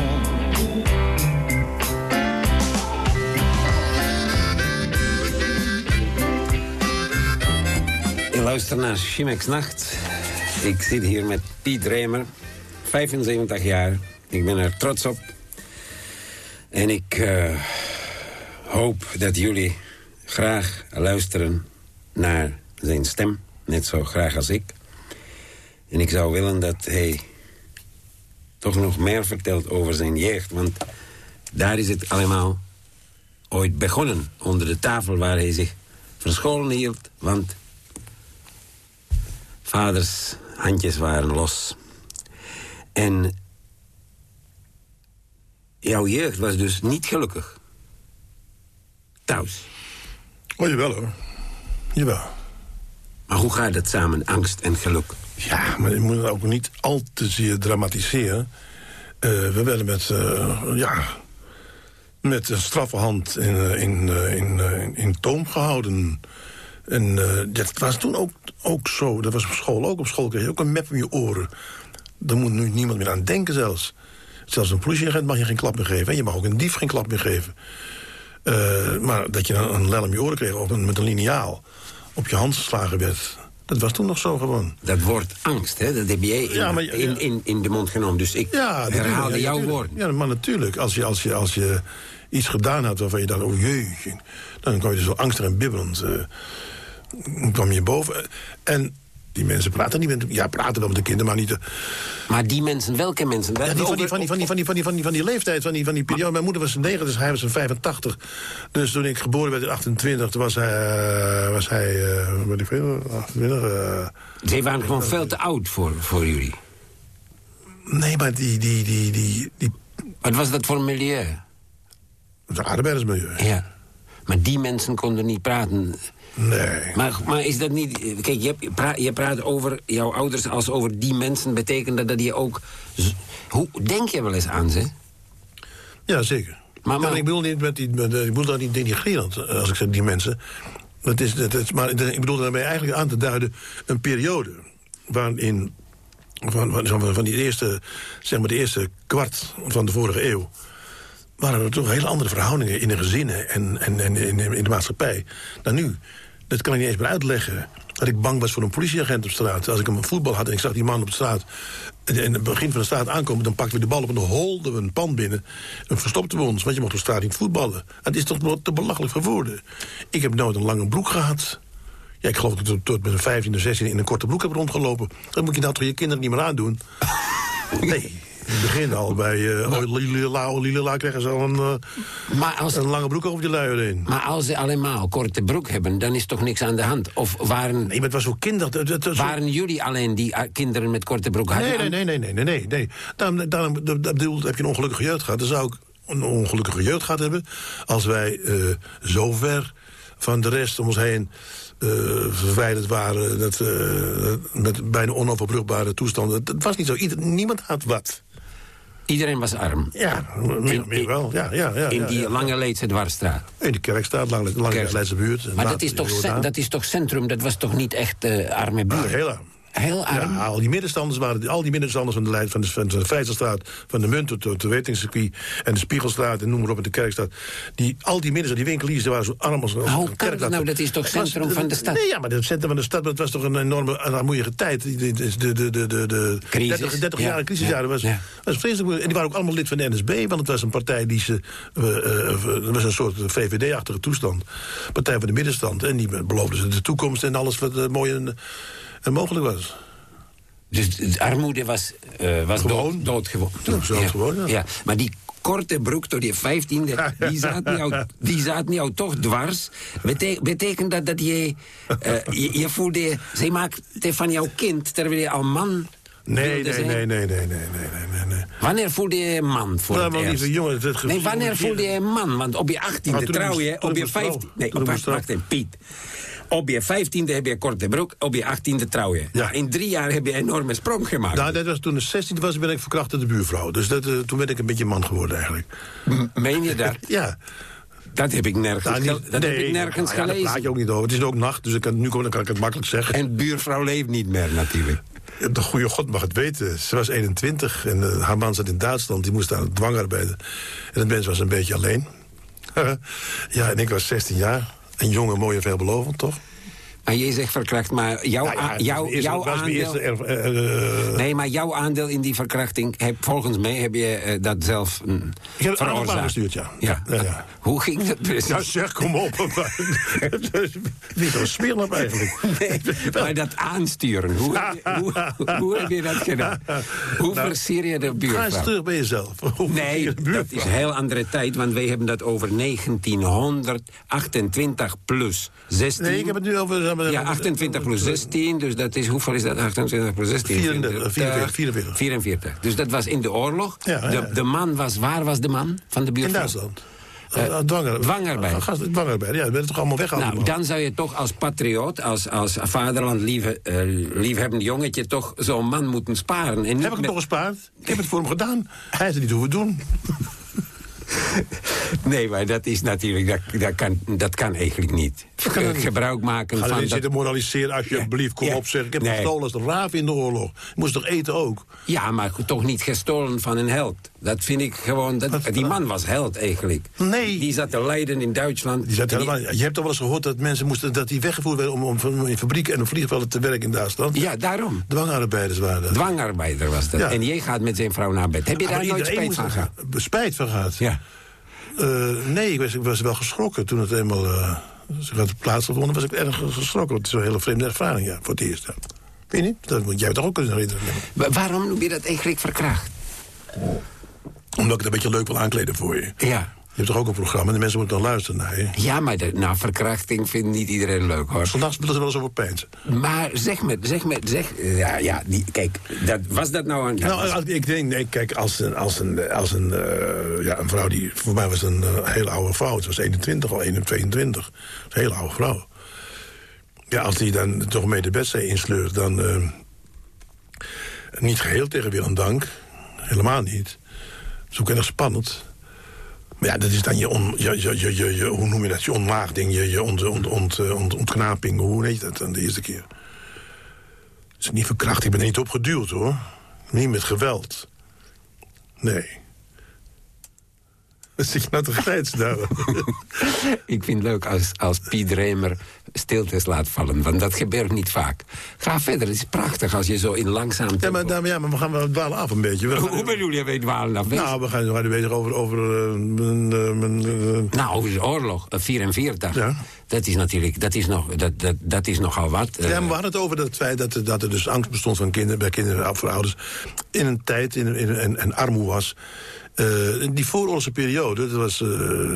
Je luistert naar Chimex Nacht. Ik zit hier met Piet Remer, 75 jaar. Ik ben er trots op. En ik uh, hoop dat jullie graag luisteren naar zijn stem. net zo graag als ik. En ik zou willen dat hij toch nog meer vertelt over zijn jeugd. Want daar is het allemaal ooit begonnen. Onder de tafel waar hij zich verscholen hield. Want vaders handjes waren los. En jouw jeugd was dus niet gelukkig. Thuis. Oh, jawel hoor. Jawel. Maar hoe gaat het samen, angst en geluk? Ja, maar je moet het ook niet al te zeer dramatiseren. Eh, we werden met, eh, ja, met een straffe hand in, eh, in, in, eh, in toom gehouden. En dat was toen ook, ook zo. Dat was op school ook. Op school kreeg je ook een map in je oren. Daar moet nu niemand meer aan denken zelfs. Zelfs een politieagent mag je geen klap meer geven. En je mag ook een dief geen klap meer geven. Maar dat je een, een lel om je oren kreeg of met een liniaal... op je hand geslagen werd... dat was toen nog zo gewoon. Dat woord angst, hè, dat heb jij in, Ja, maar- ja. in, in, in de mond genomen. Dus ik Ja, herhaalde Ja, jouw natuurlijk. woorden. Ja, maar natuurlijk. Als je, als je, als je iets gedaan had waarvan je dacht, oh jee... dan kwam je dus zo angstig en bibbelend... eh, kwam je boven. En die mensen praten niet met... Ja, praten wel met de kinderen, maar niet... eh, Maar die mensen, welke mensen? ja, die van, die, van, die, van, die, van, die, van, die, van, die, van die leeftijd, van die, van die periode. Mijn moeder was 9, dus hij was een 85. Dus toen ik geboren werd in 28, toen was hij... eh, was hij eh, weet ik veel, 28... eh, Zij waren gewoon veel te oud voor, voor jullie. nee, maar die... die, die, die, die Wat was dat voor een milieu? het arbeidersmilieu. Ja. Maar die mensen konden niet praten. Nee. Maar, maar is dat niet... Kijk, je, praat, je praat over jouw ouders als over die mensen. Betekent dat dat je ook... Hoe, denk je wel eens aan ze? Ja, zeker. Maar- ik bedoel niet met die, met, ik bedoel dat niet denigrerend eh, als ik zeg die mensen. Dat is, dat is, maar ik bedoel daarmee eigenlijk aan te duiden een periode waarin van, van, van, van die eerste, zeg maar de eerste kwart van de vorige eeuw waren er toch hele andere verhoudingen in de gezinnen en, en, en in, in de maatschappij dan nu. Dat kan ik niet eens meer uitleggen. Dat ik bang was voor een politieagent op straat. Als ik een voetbal had en ik zag die man op de straat... en in het begin van de straat aankomen... dan pakten we de bal op en dan holden we een pan binnen... en verstopten we ons, want je mocht op straat niet voetballen. Het is toch te belachelijk voor woorden. Ik heb nooit een lange broek gehad. Ja, ik geloof dat ik tot, met een 15 of 16 in een korte broek heb rondgelopen. Dat moet je nou toch je kinderen niet meer aandoen? Nee. In het begin al bij uh, Lila, Lila krijgen ze al een, uh, Maar als, een lange broek over die luier heen. maar als ze allemaal korte broek hebben, dan is toch niks aan de hand? Of waren, Nee, maar was het- zo- waren jullie alleen die uh, kinderen met korte broek hadden? Nee, nee, nee, nee, nee, nee, nee. Daarom, daarom dat, dat bedoel, heb je een ongelukkige jeugd gehad. Dan zou ik een ongelukkige jeugd gehad hebben... als wij eh, zo ver van de rest om ons heen eh, verwijderd waren... Dat, eh, met bijna onoverbrugbare toestanden. Het was niet zo. Ieder, niemand had wat. Iedereen was arm. Ja, meer, meer wel. Ja, ja, ja, In die ja. lange Leedse dwarsstraat. In de kerkstraat, lange, lange. Leidse buurt. Maar dat is, toch dat is toch centrum? Dat was toch niet echt eh, arme buurt? Ja, heel arm. Heel arm? Ja, al die middenstanders waren al die middenstanders van de lijn van de, van de Vijzelstraat, van de Munt tot de Wetingscircuit en de Spiegelstraat en noem maar op in de Kerkstraat. Die, al die midden, die winkeliers, die waren zo arm als, als Maar hoe een kan kerk. dat nou? Dat is toch was- centrum van de stad? Nee, ja, maar het centrum van de stad, het was toch een enorme en armoeige tijd. Die- De, de, de, de, de Crisis. 30, 30 Ja, jaar crisisjaren ja, was, ja. was vreselijk. En die waren ook allemaal lid van de NSB, want het was een partij die ze, het was een soort VVD-achtige toestand. Partij van de middenstand. En die beloofden ze de toekomst en alles wat eh, mooi en, en mogelijk was. Dus de armoede was, eh was Gewoon. dood, doodgewoon. Ja, zo gewoon, ja. Maar die korte broek tot je vijftiende, die zaten jou, die zaten jou toch dwars. Bete betekent dat dat je, eh, je... Je voelde... Zij maakte van jouw kind, terwijl je al man Nee, nee, nee, nee, nee, nee, nee, nee, nee. Wanneer voelde je een man voor Nou, het eerst? jongen, nee, wanneer voelde je een man? Want op je achttiende Ah, ik trouw je, op je vijftiende... Nee, op, wacht even, Piet. Op je vijftiende heb je korte broek, op je achttiende trouw je. Ja. Nou, in drie jaar heb je een enorme sprong gemaakt. Nou, dat was toen ik 16 was, ben ik verkracht door de buurvrouw. Dus dat, eh, toen ben ik een beetje man geworden eigenlijk. M- Meen je dat? Ja. Dat heb ik nergens, Nou, niet- dat heb ik nergens nou ja, Daar praat gelezen. je ook niet over. Het is ook nacht, dus ik kan, nu kan, kan ik het makkelijk zeggen. En buurvrouw leeft niet meer natuurlijk. De goede God mag het weten. Ze was 21 en eh, haar man zat in Duitsland. Die moest aan het dwangarbeiden. En het mens was een beetje alleen. ja, en ik was 16 jaar. Een jonge, mooie, veelbelovend, toch? En jij zegt verkracht, maar jouw, Nou ja, jouw, aandeel... eh, eh, Nee, maar jouw aandeel in die verkrachting, heb, volgens mij heb je eh, dat zelf mm, Ik heb veroorzaakt. gestuurd, ja. Ja. Ja, ja. Hoe ging dat precies? Ja, zeg, kom op. Wie een smeerlap eigenlijk. Nee, maar dat aansturen, hoe, hoe, hoe heb je dat gedaan? Hoe versier je de Nou, Ga terug bij jezelf. Hoe Nee, dat is een heel andere tijd, want wij hebben dat over 1928 plus 16. Nee, ik heb het nu over... maar, Ja, 28 plus 16, dus dat is, hoeveel is dat? 28 plus 16? 34, 44, 44. 44. Dus dat was in de oorlog. Ja. De, de man was, waar was de man van de buurt? In Duitsland. Uh, dwanger, dwangarbeid. Uh, dwangarbeid, ja, dat je toch allemaal weggehaald. Nou, dan zou je toch als patriot, als, als vaderland lieve, eh, liefhebbend jongetje... toch zo'n man moeten sparen. En niet Heb ik hem met- toch gespaard? Ik heb het voor hem gedaan. Hij heeft het niet hoeven doen. Nee, maar dat is natuurlijk, dat, dat, kan, dat kan eigenlijk niet. kan. Gebruik maken Ga van... dat- zitten moraliseren, alsjeblieft, kom Ja. op zeg. Ik heb Nee. gestolen als de raaf in de oorlog. Je moest toch eten ook? Ja, maar toch niet gestolen van een held. Dat vind ik gewoon... Dat, die man was held eigenlijk. Nee. Die zat te lijden in Duitsland. Die zat die- je hebt toch wel eens gehoord dat mensen moesten, dat die weggevoerd werden om, om in fabrieken en op vliegvelden te werken in Duitsland? Ja, daarom. Dwangarbeiders waren dat. Dwangarbeider was dat. Ja. En jij gaat met zijn vrouw naar bed. Heb je daar nooit spijt van gehad? Spijt van gehad? Ja. Eh, nee, ik was, ik was wel geschrokken toen het eenmaal eh, zich had plaatsgevonden. Was ik erg geschrokken. Want het is een hele vreemde ervaring, ja, voor het eerst. Ja. Weet je niet? Dat moet jij toch ook kunnen herinneren. Wa- Waarom noem je dat eigenlijk verkracht? Omdat ik het een beetje leuk wil aankleden voor je. Ja. Je hebt toch ook een programma en de mensen moeten dan luisteren naar je. Ja, maar de, nou, verkrachting vindt niet iedereen leuk, hoor. Vandaag willen ze wel eens over pijnsen. Maar zeg me, zeg me, zeg... Ja, ja, die, kijk, dat, was dat nou een... Nou, als- ik denk, nee, kijk, als een, als een, als een, eh, ja, een vrouw die... Voor mij was een eh, hele oude vrouw. Het was 21 al, 21. Het was een hele oude vrouw. Ja, als die dan toch mee de bedstee insleurt, dan... eh, niet geheel tegen wil en dank. Helemaal niet. Is ook erg spannend. Maar ja, dat is dan je, on, je, je, je, hoe noem je dat, je onmaagding, je, je ont, ont, eh, ont- ontknaping, hoe heet dat dan de eerste keer? Het is niet verkracht, ik ben niet opgeduwd hoor. Niet met geweld. Nee. Wat zit je te grijnzen daar? Ik vind het leuk als, als Piet Remer stiltes laat vallen, want dat gebeurt niet vaak. Ga verder, het is prachtig als je zo in langzaam ja, maar, nou, ja, maar we gaan wel dwalen af een beetje. We Hoe, gaan- hoe bedoel je, weet dwalen af? nou, we gaan, we gaan bezig over, over eh, mijn, eh, mijn, eh, Nou, over de oorlog, eh, 44. Ja. Dat is natuurlijk, dat is, nog, dat, dat, dat is nogal wat. Ja, maar we hadden het over het feit dat, er- dat er dus angst bestond van kinderen, bij kinderen en voor ouders. In een tijd in, in, armoe was. Eh, die vooroorlogse periode, dat was, eh,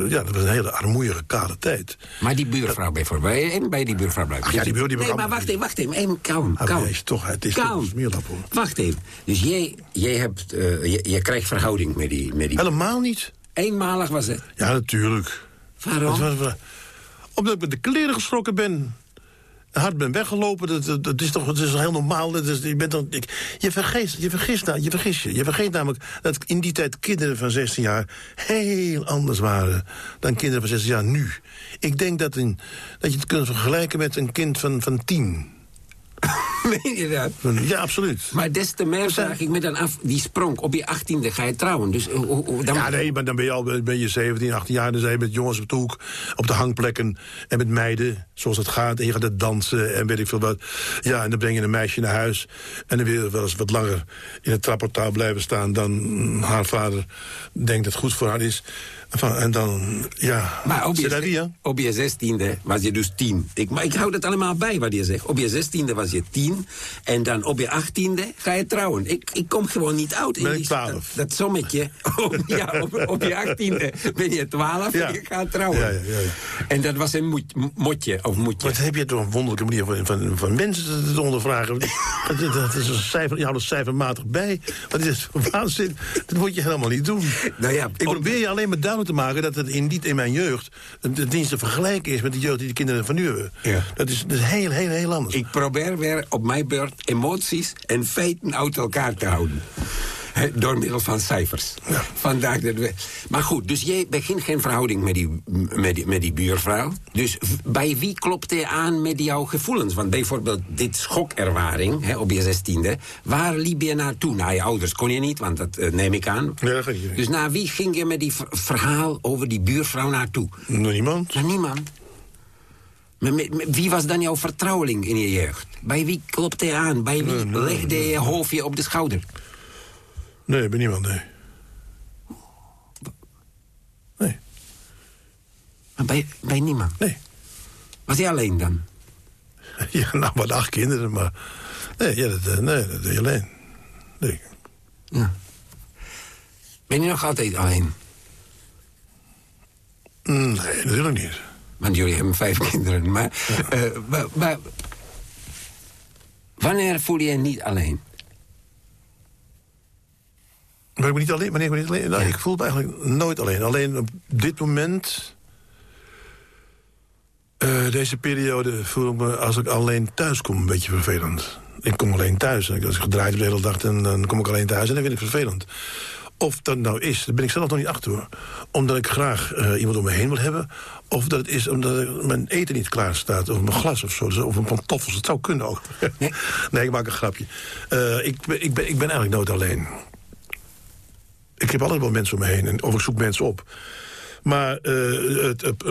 ja, dat was een hele armoeige, kale tijd. Maar die buurvrouw bijvoorbeeld, en bij die buurvrouw blijven. Ja, die buur- die Nee, maar wacht even, wacht even, even, kalm, Ah, kalm. nee, is toch, het is toch Kalm. een smeerlap, hoor. Wacht even, dus jij, jij hebt, eh, je, je krijgt verhouding met die, met die... Helemaal niet. Eenmalig was het. Ja, natuurlijk. Waarom? Was- Omdat ik met de kleren geschrokken ben. Hard ben weggelopen, dat, dat, is toch dat is heel normaal. Dat je, bent dan, ik, je, vergeet, je, vergist, nou, je vergist je. Je vergeet namelijk dat in die tijd kinderen van 16 jaar heel anders waren dan kinderen van 16 jaar nu. Ik denk dat, in, dat je het kunt vergelijken met een kind van, van 10. Meen je dat? Van- Ja, absoluut. Maar des te meer vraag ik me dan af, die sprong op je achttiende ga je trouwen. Dus hoe- dan... Ja, nee, maar dan ben je al ben je 17, 18 jaar. Dan zijn je met jongens op de hoek, op de hangplekken. En met meiden, zoals het gaat. En je gaat het dansen en weet ik veel wat. Ja, en dan breng je een meisje naar huis. En dan wil je wel eens wat langer in het trapportaal blijven staan... dan haar vader denkt dat het goed voor haar is. Enfin, en dan, ja, Maar op je, op je zestiende was je dus tien. Ik, maar ik hou dat allemaal bij wat je zegt. Op je zestiende was je tien. En dan op je achttiende ga je trouwen. Ik, ik kom gewoon niet oud. in Ben ik die- 12? Dat, dat sommetje. Oh, ja, op, op je achttiende ben je twaalf Ja. en je gaat trouwen. Ja, ja, ja, ja. En dat was een moet- motje of moetje. Wat heb je toch een wonderlijke manier van, van, van mensen te, ondervragen. dat, is een cijfer, je houdt het cijfermatig bij. Wat is het voor waanzin? Dat moet je helemaal niet doen. Nou ja, ik op- probeer je alleen maar duidelijk te maken... dat het in, niet in mijn jeugd het niet te vergelijken is... met de jeugd die de kinderen van nu hebben. Ja. Dat, is, dat is heel, heel, heel anders. Ik probeer weer op mijn beurt emoties en feiten uit elkaar te houden. Door middel van cijfers. Ja. Vandaag dat we... Maar goed, dus jij begint geen verhouding met die, met die, met die buurvrouw. Dus bij wie klopt hij aan met jouw gevoelens? Want bijvoorbeeld dit schokervaring hè, op je zestiende... waar liep je naartoe? Naar je ouders kon je niet, want dat eh, neem ik aan. Ja, dat ging je niet. Dus naar wie ging je met die ver- verhaal over die buurvrouw naartoe? Nog niemand? Naar niemand. Wie was dan jouw vertrouweling in je jeugd? Bij wie klopte je aan? Bij wie legde je je hoofdje op de schouder? Nee, bij niemand, nee. Nee, Maar bij, bij niemand. nee. Was hij alleen dan? Ja, nou, wat acht kinderen, maar... Nee, ja, dat, eh, nee, dat doe je alleen. Nee. Ja. Ben je nog altijd alleen? Mm, Nee, natuurlijk niet. Want jullie hebben vijf kinderen. Maar, eh, maar, maar wanneer voel je je niet alleen? Maar ik ben niet alleen. Wanneer ben ik niet alleen? Nou, Ja. Ik voel me eigenlijk nooit alleen. Alleen op dit moment... eh, deze periode voel ik me, als ik alleen thuis kom, een beetje vervelend. Ik kom alleen thuis. Als ik gedraaid heb de hele dag, dan, dan kom ik alleen thuis en dan vind ik het vervelend. Of dat nou is, daar ben ik zelf nog niet achter hoor. Omdat ik graag eh, iemand om me heen wil hebben. Of dat het is omdat mijn eten niet klaar staat. Of mijn glas of zo. Dus- Of een pantoffels. Het zou kunnen ook. Nee. nee, ik maak een grapje. Eh, ik, ben, ik, ben, ik ben eigenlijk nooit alleen. Ik heb altijd wel mensen om me heen. En, of ik zoek mensen op. Maar eh, het, het,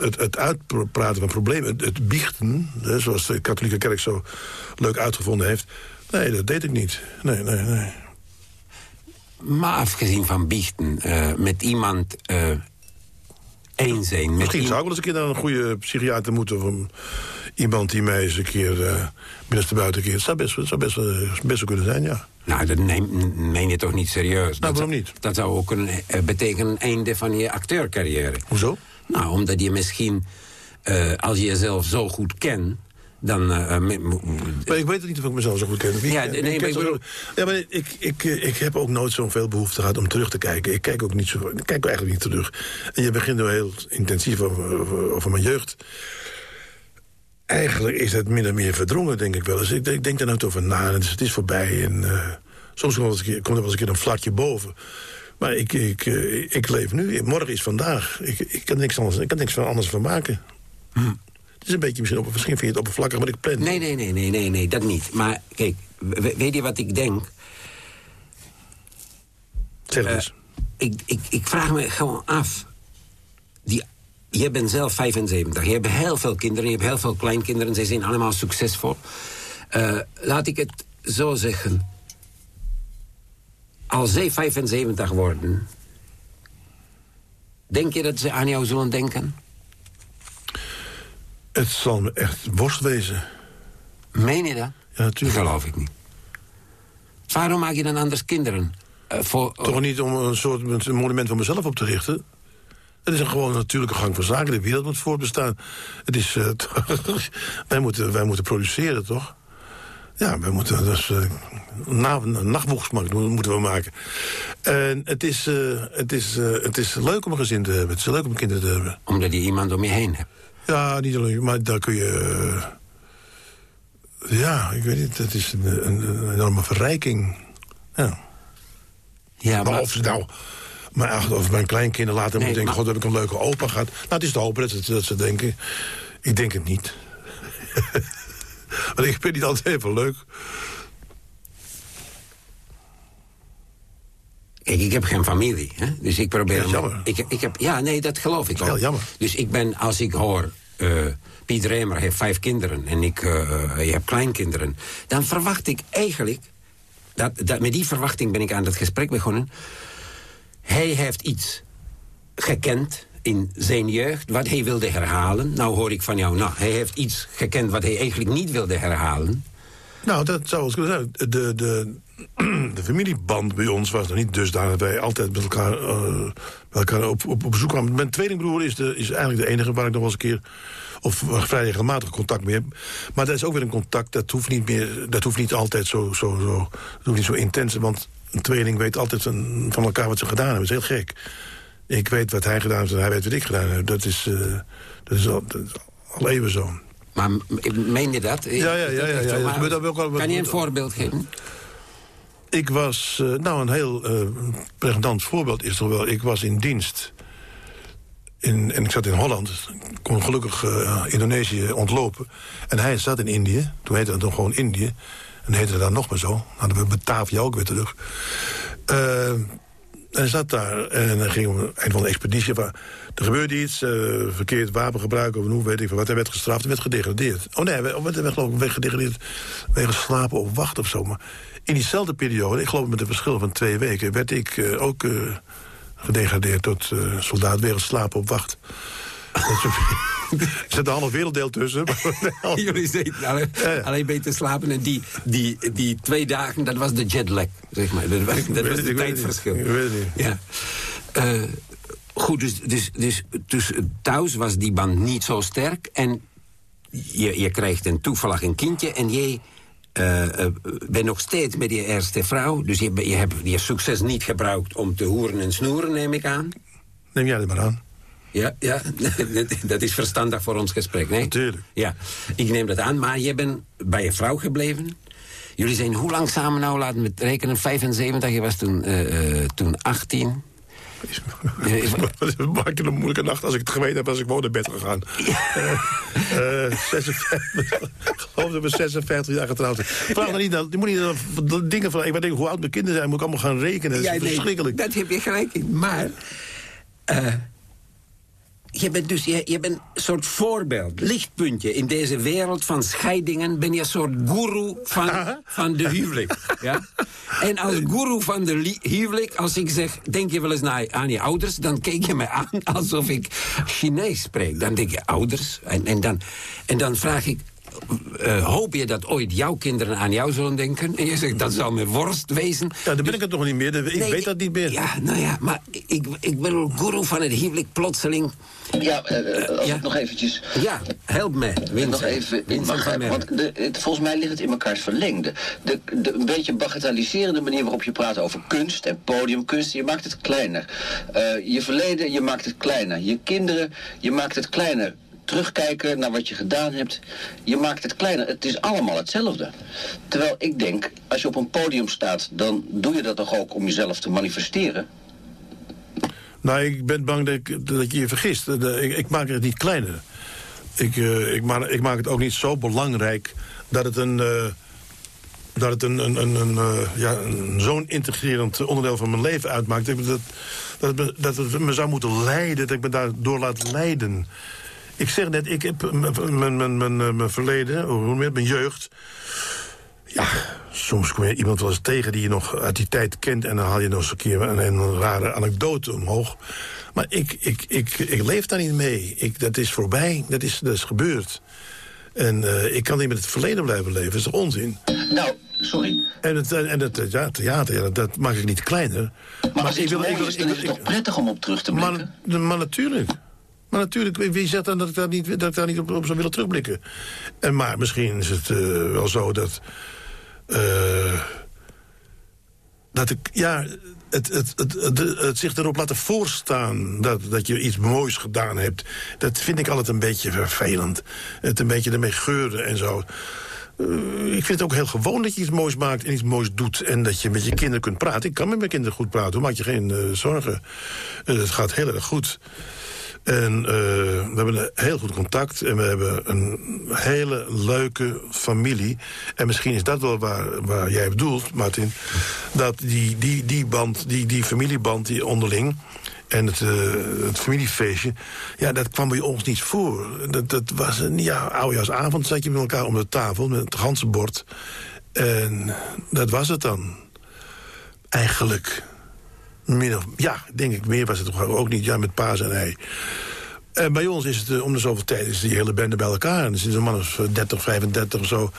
het, het, uitpraten van problemen, het, het biechten... Hè, zoals de katholieke kerk zo leuk uitgevonden heeft... nee, dat deed ik niet. Nee, nee, nee. Maar afgezien van biechten, eh, met iemand eh één zijn. Met Misschien zou ik wel eens een keer naar een goede psychiater moeten... of een- iemand die mij eens een keer uh, binnenste buiten keert. Dat zou best, zou best, eh, best wel kunnen zijn, ja. Nou, dat neem, meen je toch niet serieus? dat waarom zou- niet? Dat zou ook een, eh, betekenen einde van je acteurcarrière. Hoezo? Nou, omdat je misschien, eh, als je jezelf zo goed kent... dan... Maar ik weet het niet of ik mezelf zo goed ken. Wie- Ja, nee, maar ik zo- bedoel- Ja, maar ik, ik, eh, ik heb ook nooit zoveel behoefte gehad om terug te kijken. Ik kijk ook niet zo... Ik kijk eigenlijk niet terug. En je begint nu heel intensief over, over, over mijn jeugd. Eigenlijk is het min of meer verdrongen, denk ik wel eens. Ik, denk- ik denk daar nooit over na. Het is, voorbij. En, soms komt er, wel eens een keer, er een vlakje boven. Maar ik, ik, ik leef nu. Morgen is vandaag. Ik, ik, kan, niks anders, ik kan niks van anders van maken. Het is een beetje misschien, op, misschien vind je het oppervlakkig, maar ik plan. Nee, nee, nee, nee, nee, nee, dat niet. Maar kijk, we- weet je wat ik denk? Zeg Eh, eens. ik, ik, ik vraag me gewoon af. Die, je bent zelf 75. Je hebt heel veel kinderen. Je hebt heel veel kleinkinderen. Ze zijn allemaal succesvol. Eh, laat ik het zo zeggen. Als zij 75 worden... Denk je dat ze aan jou zullen denken? Het zal me echt worst wezen. Meen je dat? Ja, Dat natuurlijk. geloof ik niet. Waarom maak je dan anders kinderen? Eh, voor, Toch niet om een soort een monument van mezelf op te richten. Het is een gewoon natuurlijke gang van zaken. De wereld moet voortbestaan. Het is, eh, wij, moeten, wij moeten produceren, toch? Ja, wij moeten dus, eh, na, moeten we maken. En het is, het, is, het is leuk om een gezin te hebben. Het is leuk om kinderen te hebben. Omdat je iemand om je heen hebt. Ja, niet alleen, maar daar kun je... eh, ja, ik weet niet, het is een, een, een enorme verrijking. Ja. Ja, Maar of ze nou... Maar of mijn kleinkinderen later Nee, moeten denken... maar- God, heb ik een leuke opa gehad. Nou, het is te hopen dat ze, dat ze denken. Ik denk het niet. Want ik vind niet altijd even leuk. Kijk, ik heb geen familie, hè? dus ik probeer... Ja, jammer. Ik, ik heb, ja, nee, dat geloof ik Heel ook. jammer. Dus ik ben, als ik hoor... eh, Piet Remer heeft vijf kinderen en ik eh, je hebt kleinkinderen... dan verwacht ik eigenlijk... Dat, dat, met die verwachting ben ik aan dat gesprek begonnen. Hij heeft iets gekend in zijn jeugd wat hij wilde herhalen. Nou hoor ik van jou, nou, hij heeft iets gekend wat hij eigenlijk niet wilde herhalen. Nou, dat zou wel kunnen zijn. De, de, de familieband bij ons was nog niet dusdanig... dat wij altijd met elkaar, eh, met elkaar op, op, op bezoek kwamen. Mijn tweelingbroer is, de, is eigenlijk de enige waar ik nog wel eens een keer... of vrij regelmatig contact mee heb. Maar dat is ook weer een contact, dat hoeft niet, meer, dat hoeft niet altijd zo, zo, zo, dat hoeft niet zo intens. Want een tweeling weet altijd van, van elkaar wat ze gedaan hebben. Dat is heel gek. Ik weet wat hij gedaan heeft en hij weet wat ik gedaan heb. Dat is, eh, dat is, al, dat is al even zo. Maar m- meen je dat? Ja, ja, ja, ja, ja, Kan je een voorbeeld geven? Ik was, eh, nou een heel pregnant voorbeeld is toch wel... ik was in dienst in, en ik zat in Holland. Ik kon gelukkig eh, Indonesië ontlopen. En hij zat in Indië, toen heette het nog gewoon Indië. En heette het dan nog maar zo. Hadden we Batavia ook weer terug. Hij zat daar en hij ging op een van de expeditie. Waar, er gebeurde iets, eh, verkeerd wapengebruik of hoe weet ik wat. Hij werd gestraft en werd gedegradeerd. Oh nee, hij werd, hij werd geloof ik gedegradeerd wegens slapen of wacht of zo. Maar in diezelfde periode, ik geloof met een verschil van twee weken... werd ik eh, ook eh, gedegradeerd tot eh, soldaat wegens slapen op wacht. er zit een half werelddeel tussen. maar. Jullie zitten alleen, alleen beter slapen. En die, die, die twee dagen, dat was de jetlag, zeg maar. Dat was, dat was het, tijdverschil. Ik weet het niet. Ja. Goed, dus, dus, dus, dus thuis was die band niet zo sterk. En je, je krijgt een toevallig een kindje. En jij eh, bent nog steeds met je eerste vrouw. Dus je, je hebt je succes niet gebruikt om te hoeren en snoeren, neem ik aan. Neem jij er maar aan. Ja, ja dat- dat is verstandig voor ons gesprek, nee? Natuurlijk. Ja, ik neem dat aan, maar je bent bij je vrouw gebleven. Jullie zijn hoe lang samen nou, laten we het rekenen, 75, je was toen, eh, toen 18. Het maakt het een moeilijke nacht. Als ik het geweten heb, als ik gewoon naar bed gegaan. Eh, eh, 56, ik geloof dat we 56 jaar getrouwd zijn. Vraag dan niet, je moet niet dan dingen van... Ik weet niet hoe oud mijn kinderen zijn, moet ik allemaal gaan rekenen. Dat is Ja, nee, verschrikkelijk. dat heb je gelijk in. Maar eh, je bent dus je, je bent een soort voorbeeld, lichtpuntje in deze wereld van scheidingen. Ben je een soort guru van, van de huwelijk. Ja? En als guru van de li- huwelijk, als ik zeg, denk je wel eens naar, aan je ouders, dan kijk je mij aan alsof ik Chinees spreek. Dan denk je ouders. En, en, dan, en dan vraag ik. Eh, hoop je dat ooit jouw kinderen aan jou zullen denken? En je zegt, dat zou mijn worst wezen. Ja, dan ben ik het nog niet meer. Ik Nee, weet dat niet meer. Ja, nou ja, maar ik, ik ben guru van het huwelijk plotseling. Ja, eh, eh, als ja. ik nog eventjes... Ja, help me, Vincent. nog even in Vincent van Merwe. want de, het, volgens mij ligt het in mekaars verlengde. De, de een beetje bagatelliserende manier waarop je praat over kunst en podiumkunst, je maakt het kleiner. Eh, je verleden, je maakt het kleiner. Je kinderen, je maakt het kleiner. Terugkijken naar wat je gedaan hebt, je maakt het kleiner. Het is allemaal hetzelfde. Terwijl ik denk, als je op een podium staat, dan doe je dat toch ook om jezelf te manifesteren. Nou, ik ben bang dat, dat je je vergist. Ik, maak het niet kleiner. Ik, eh, ik, maak, ik maak het ook niet zo belangrijk dat het een... eh, dat het een, een, een, een, eh, ja, zo'n integrerend onderdeel van mijn leven uitmaakt. Dat, dat, het dat het me zou moeten leiden, dat ik me daardoor laat leiden. Ik zeg net, ik heb mijn, mijn, mijn, mijn, eh, mijn verleden, hoe noem je het, mijn jeugd... Ja, soms kom je iemand wel eens tegen die je nog uit die tijd kent... en dan haal je nog eens een keer een, een rare anekdote omhoog. Maar ik, ik, ik, ik leef daar niet mee. Ik, dat is voorbij, dat is, dat is gebeurd. En eh, ik kan niet met het verleden blijven leven, dat is toch onzin? Nou, sorry. En het, en het ja, theater, ja, dat, maak ik niet kleiner. Maar, als is, dan is het toch prettig om op terug te blikken? maar, maar natuurlijk. Maar natuurlijk, wie zegt dan dat ik daar niet, dat ik daar niet op, op zou willen terugblikken? En maar misschien is het eh, wel zo dat... eh, dat ik, ja, het, het, het, het, zich erop laten voorstaan dat, dat je iets moois gedaan hebt... dat vind ik altijd een beetje vervelend. Het een beetje ermee geuren en zo. Eh, ik vind het ook heel gewoon dat je iets moois maakt en iets moois doet... en dat je met je kinderen kunt praten. Ik kan met mijn kinderen goed praten, maak je geen zorgen. Het gaat heel erg goed. En eh, we hebben een heel goed contact. En we hebben een hele leuke familie. En misschien is dat wel waar, waar jij bedoelt, Martin. Dat die, die, die band, die, die familieband, die onderling... En het, eh, het familiefeestje, ja, dat kwam bij ons niet voor. Dat, dat was een ja, oudejaarsavond, zat je met elkaar om de tafel... met het ganzenbord. En dat was het dan. Eigenlijk. Of, ja, denk ik, meer was het toch ook niet. Ja, met paas en ei. En bij ons is het eh, om de zoveel tijd is die hele bende bij elkaar. En er zitten een man of eh, 30, 35 of zo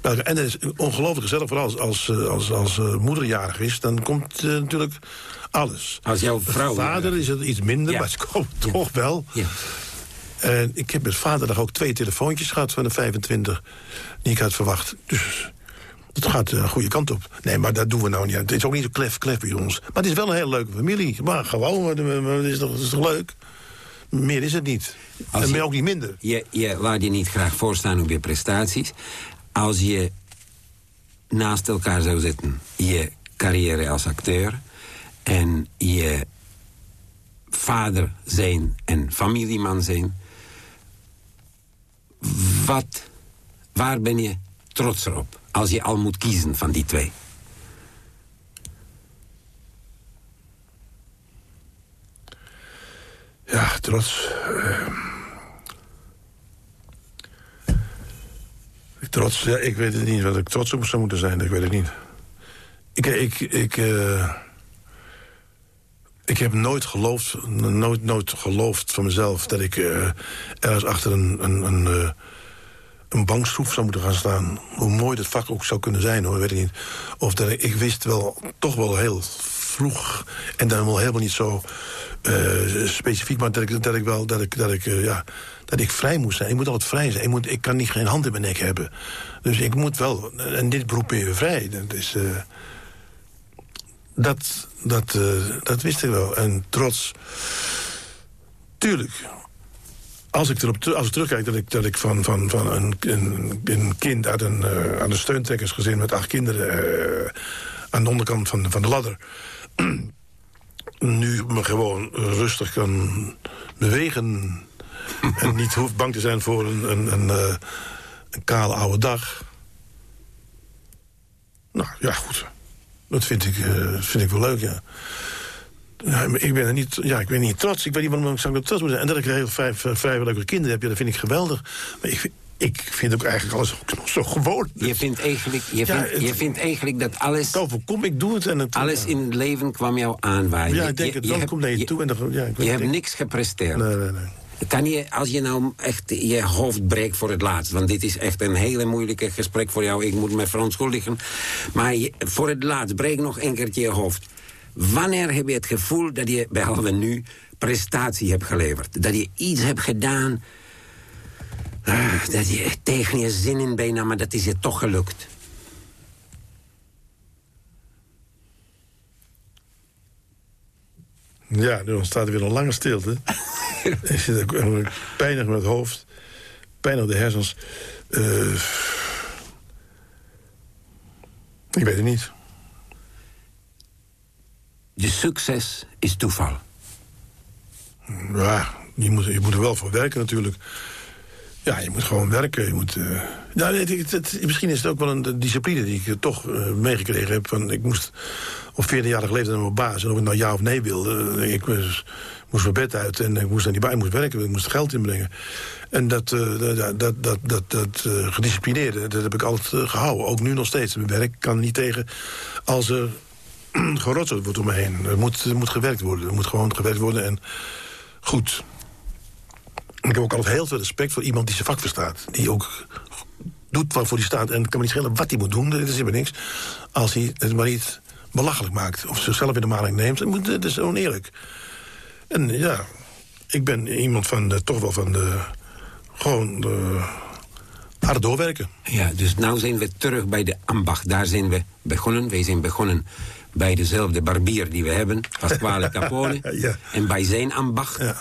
bij elkaar. En dat is ongelooflijk gezellig, vooral als, als, eh, als, als eh, moeder jarig is. Dan komt eh, natuurlijk alles. Als jouw vrouw... Vader is het iets minder, Ja. maar ze komen toch wel. Ja. En ik heb met vaderdag ook twee telefoontjes gehad van de 25... die ik had verwacht. Dus het gaat een goede kant op. Nee, maar dat doen we nou niet. Het is ook niet zo klef, klef bij ons. Maar het is wel een hele leuke familie. Maar gewoon, het is toch, het is toch leuk? Meer is het niet. Als en je- meer ook niet minder. Je, je laat je niet graag voorstaan op je prestaties. Als je naast elkaar zou zetten je carrière als acteur en je vader zijn en familieman zijn, wat, waar ben je trotser op als je al moet kiezen van die twee? Ja, trots. eh. trots, ja, ik weet het niet wat ik trots op zou moeten zijn. Ik weet het niet. Ik, ik, ik, eh, ik heb nooit geloofd, nooit, nooit geloofd van mezelf... dat ik eh, ergens achter een, een, een, een bankschroef zou moeten gaan staan. Hoe mooi dat vak ook zou kunnen zijn, hoor, weet ik niet. Of dat ik, wist wel, toch wel heel vroeg... en dan wel helemaal niet zo eh, specifiek... maar dat ik, dat ik wel, dat ik, dat ik, eh, ja, dat ik vrij moest zijn. Ik moet altijd vrij zijn. Ik, moet, ik kan niet geen hand in mijn nek hebben. Dus ik moet wel... En dit beroep ben je vrij. Dat is... eh, dat, dat, dat wist ik wel. En trots... Tuurlijk. Als ik, erop, als ik terugkijk dat ik, dat ik van, van, van een, een, een kind uit een, eh, aan een steuntrekkersgezin... met acht kinderen eh, aan de onderkant van, van de ladder... nu me gewoon rustig kan bewegen... en niet hoeft bang te zijn voor een, een, een, eh, een kale oude dag... Nou, ja, goed. Dat vind ik, vind ik wel leuk, ja. Ja, ik ben er niet, ja, ik ben niet trots. Ik weet niet waarom ik zou ik trots moeten zijn. En dat ik heel vrij, vrij leuke kinderen heb, ja, dat vind ik geweldig. Maar ik, vind- ik vind ook eigenlijk alles ook nog zo gewoon. Je vindt eigenlijk, je Ja, vindt, het- je vindt eigenlijk dat alles, Over kom, ik doe het. En het alles in het leven kwam jou aanwaaien. Ja, Je- ik denk het je dan komt naar je toe. En dan, ja, ik Je hebt ik- niks gepresteerd. Nee, nee, nee. Kan je, als je nou echt je hoofd breekt voor het laatst... want dit is echt een hele moeilijke gesprek voor jou... ik moet me verontschuldigen... maar je, voor het laatst, breek nog een keertje je hoofd. Wanneer heb je het gevoel dat je, behalve nu... prestatie hebt geleverd? Dat je iets hebt gedaan... ah, dat je tegen je zin in bijna... maar dat is je toch gelukt. Ja, nu ontstaat er weer een lange stilte. ik zit ook pijnig met het hoofd. Pijn op de hersens. Eh, ik weet het niet. Je succes is toeval. Ja, je moet, je moet er wel voor werken natuurlijk. Ja, je moet gewoon werken. Je moet, eh, ja, het, misschien is het ook wel een discipline die ik eh, toch eh, meegekregen heb. Van, ik moest op 14-jarige leeftijd naar mijn baas. En of ik nou ja of nee wilde. ik was- moest mijn bed uit en ik moest naar die baan. Ik moest werken, ik moest geld inbrengen. En dat, dat, dat, dat, dat, gedisciplineerde, dat heb ik altijd eh, gehouden. Ook nu nog steeds. Mijn werk kan niet tegen als er gerotzeld wordt om me heen. Er moet, moet gewerkt worden. Er moet gewoon gewerkt worden en goed. Ik heb ook altijd heel veel respect voor iemand die zijn vak verstaat. Die ook doet waarvoor hij staat. En het kan me niet schelen wat hij moet doen, dat is helemaal niks. Als hij het maar niet belachelijk maakt. Of zichzelf in de maling neemt. Dat is oneerlijk. En ja, ik ben iemand van de, toch wel van de... Gewoon de, harde doorwerken. Ja, dus nu zijn we terug bij de ambacht. Daar zijn we begonnen. Wij zijn begonnen bij dezelfde barbier die we hebben, Pasquale Capone. Ja. En bij zijn ambacht. Ja.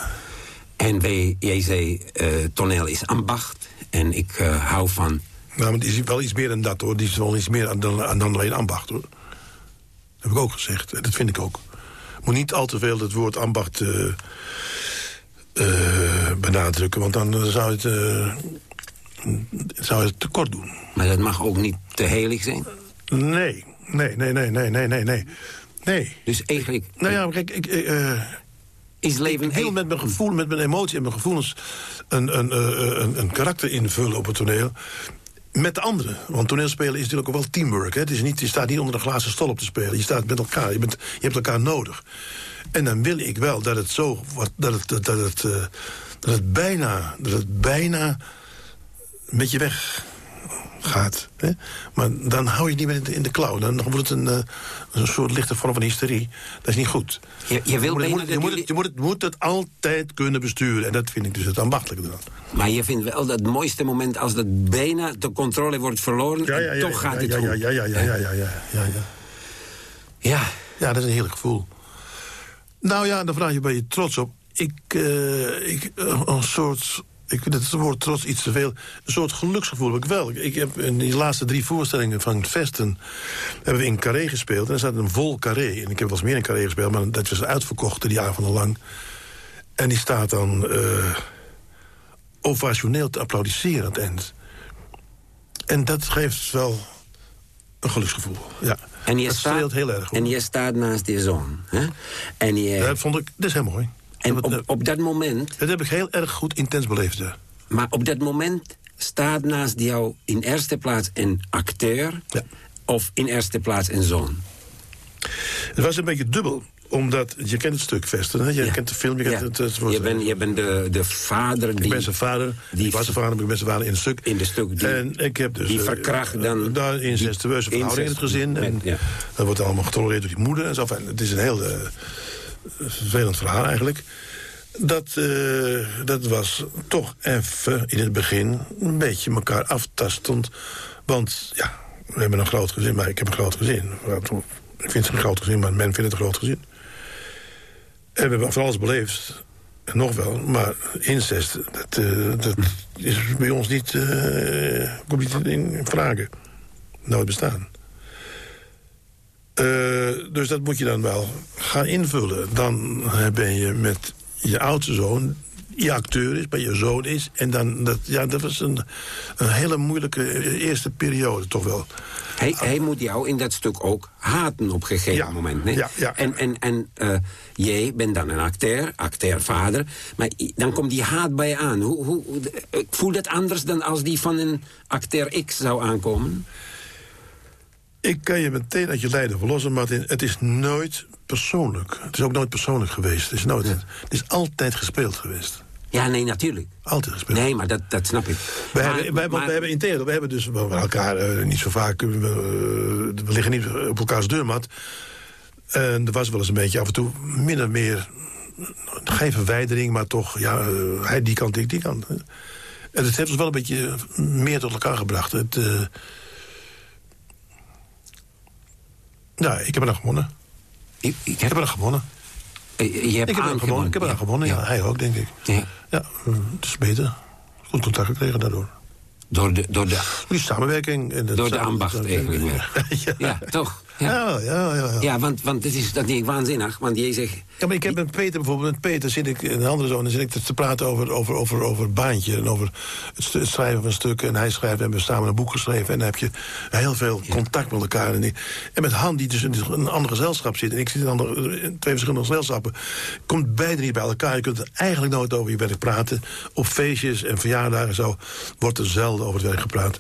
En wij, jij zei, eh, toneel is ambacht. En ik eh, hou van... Nou, maar die is wel iets meer dan dat, hoor. Die is wel iets meer dan, dan alleen ambacht, hoor. Dat heb ik ook gezegd. En dat vind ik ook. Moet niet al te veel het woord ambacht eh, benadrukken. Want dan zou het, zou het tekort doen. Maar dat mag ook niet te heilig zijn. Nee, nee, nee, nee, nee, nee, nee, nee. Nee. Dus eigenlijk Nou ja, kijk, ik, ik, eh, is leven... ik wil met mijn gevoel, met mijn emotie en mijn gevoelens... een, een, eh, een, een karakter invullen op het toneel. Met de anderen. Want toneelspelen is natuurlijk ook wel teamwork. Hè? Het is niet, je staat niet onder een glazen stol op te spelen. Je staat met elkaar. Je, bent, je hebt elkaar nodig. En dan wil ik wel dat het zo... Dat het, dat het, eh, dat het bijna... Dat het bijna met je weg gaat. Hè? Maar dan hou je het niet meer in de, klauw. Dan wordt het een, eh, een soort lichte vorm van hysterie. Dat is niet goed. Je, moet, het, altijd kunnen besturen. En dat vind ik dus het ambachtelijke eraan. Maar je vindt wel dat mooiste moment als dat bijna de controle wordt verloren... Ja, ja, ja, toch gaat het goed. Ja, ja, ja, ja, ja, ja, ja, ja. Ja, dat is een heerlijk gevoel. Nou ja, dan vraag je, ben je trots op? Ik, eh, ik eh, een soort ik vind het woord trots iets te veel. Een soort geluksgevoel heb ik wel. Ik heb in die laatste drie voorstellingen van Vesten... hebben we in Carré gespeeld. En er staat een vol Carré. En ik heb wel eens meer in Carré gespeeld... maar dat was uitverkocht die avonden lang. En die staat dan eh ovationeel te applaudisseren aan het eind. En dat geeft wel een geluksgevoel. Ja. en je, dat staat, heel erg. hoor. en je staat naast je zoon. Hè? En je, dat vond ik, dat is heel mooi. En op, op dat moment, dat heb ik heel erg goed intens beleefd, ja. maar op dat moment staat naast jou in eerste plaats een acteur... Ja. of in eerste plaats een zoon. Het was een beetje dubbel, omdat je kent het stuk Vesten, hè? je Ja. kent de film, je kent Ja. het... het wordt- je bent je bent de, de vader die... ik ben zijn vader, die- ik was zijn vader, maar ik ben zijn vader in het stuk. In de stuk die- en ik heb dus... die eh, verkracht dan- Daar incestueuze verhouding in het gezin. En ja. Dat wordt allemaal getolereerd door die moeder en zo. Enfin, het is een heel eh, vervelend verhaal eigenlijk. Dat, eh, dat was toch even in het begin een beetje elkaar aftastend. Want ja, we hebben een groot gezin, maar ik heb een groot gezin. Ik vind het een groot gezin, maar men vindt het een groot gezin. En we hebben van alles beleefd. En nog wel, maar incest, dat, eh, dat is bij ons niet, eh komt niet in vragen. Nooit bestaan. Eh, dus dat moet je dan wel gaan invullen. Dan ben je met je oudste zoon, je acteur is, maar je zoon is. En dan, dat, ja, dat was een, een hele moeilijke eerste periode toch wel. Hij, hij moet jou in dat stuk ook haten op een gegeven Ja, moment. Nee? ja, ja. En, en, en eh, jij bent dan een acteur, acteurvader. Maar dan komt die haat bij je aan. Hoe, hoe, eh, voelt dat anders dan als die van een acteur X zou aankomen? Ik kan je meteen uit je lijden verlossen, Martin. Het is nooit persoonlijk. Het is ook nooit persoonlijk geweest. Het is, nooit, het is altijd gespeeld geweest. Ja, nee, natuurlijk. Altijd gespeeld. Nee, maar dat, dat snap ik. We Maar- hebben, we hebben integendeel, we hebben dus we hebben elkaar eh, niet zo vaak... eh, we, we liggen niet op elkaars deurmat. En er was wel eens een beetje af en toe min of meer... geen verwijdering, maar toch... Ja, eh, hij die kant, ik die kant. En het heeft ons wel een beetje meer tot elkaar gebracht. Het, ja, ik heb er gewonnen. Ik, ik Ik heb, heb er gewonnen. eh, je hebt Ik heb er gewonnen, ik heb er dan gewonnen, ja. Hij ook, denk ik. Ja. Ja, eh, het is beter. Goed contact gekregen daardoor. Door de, door de, Die samenwerking. En door de ambacht eigenlijk ja. Ja, toch? Ja, Ja, ja, ja. ja. ja want, want het is dat ik waanzinnig. Want jij zegt... Ja, maar ik heb met Peter bijvoorbeeld, met Peter zit ik, en een andere zoon, dan zit ik te praten over, over, over, over baantje en over het, schrijven van stukken. En hij schrijft, en we hebben samen een boek geschreven. En dan heb je heel veel contact met elkaar. En, die- en met Han, die dus in een ander gezelschap zit, en ik zit in, een ander, in twee verschillende gezelschappen, komt beide niet bij elkaar. Je kunt er eigenlijk nooit over je werk praten. Op feestjes en verjaardagen en zo wordt er zelden over het werk gepraat.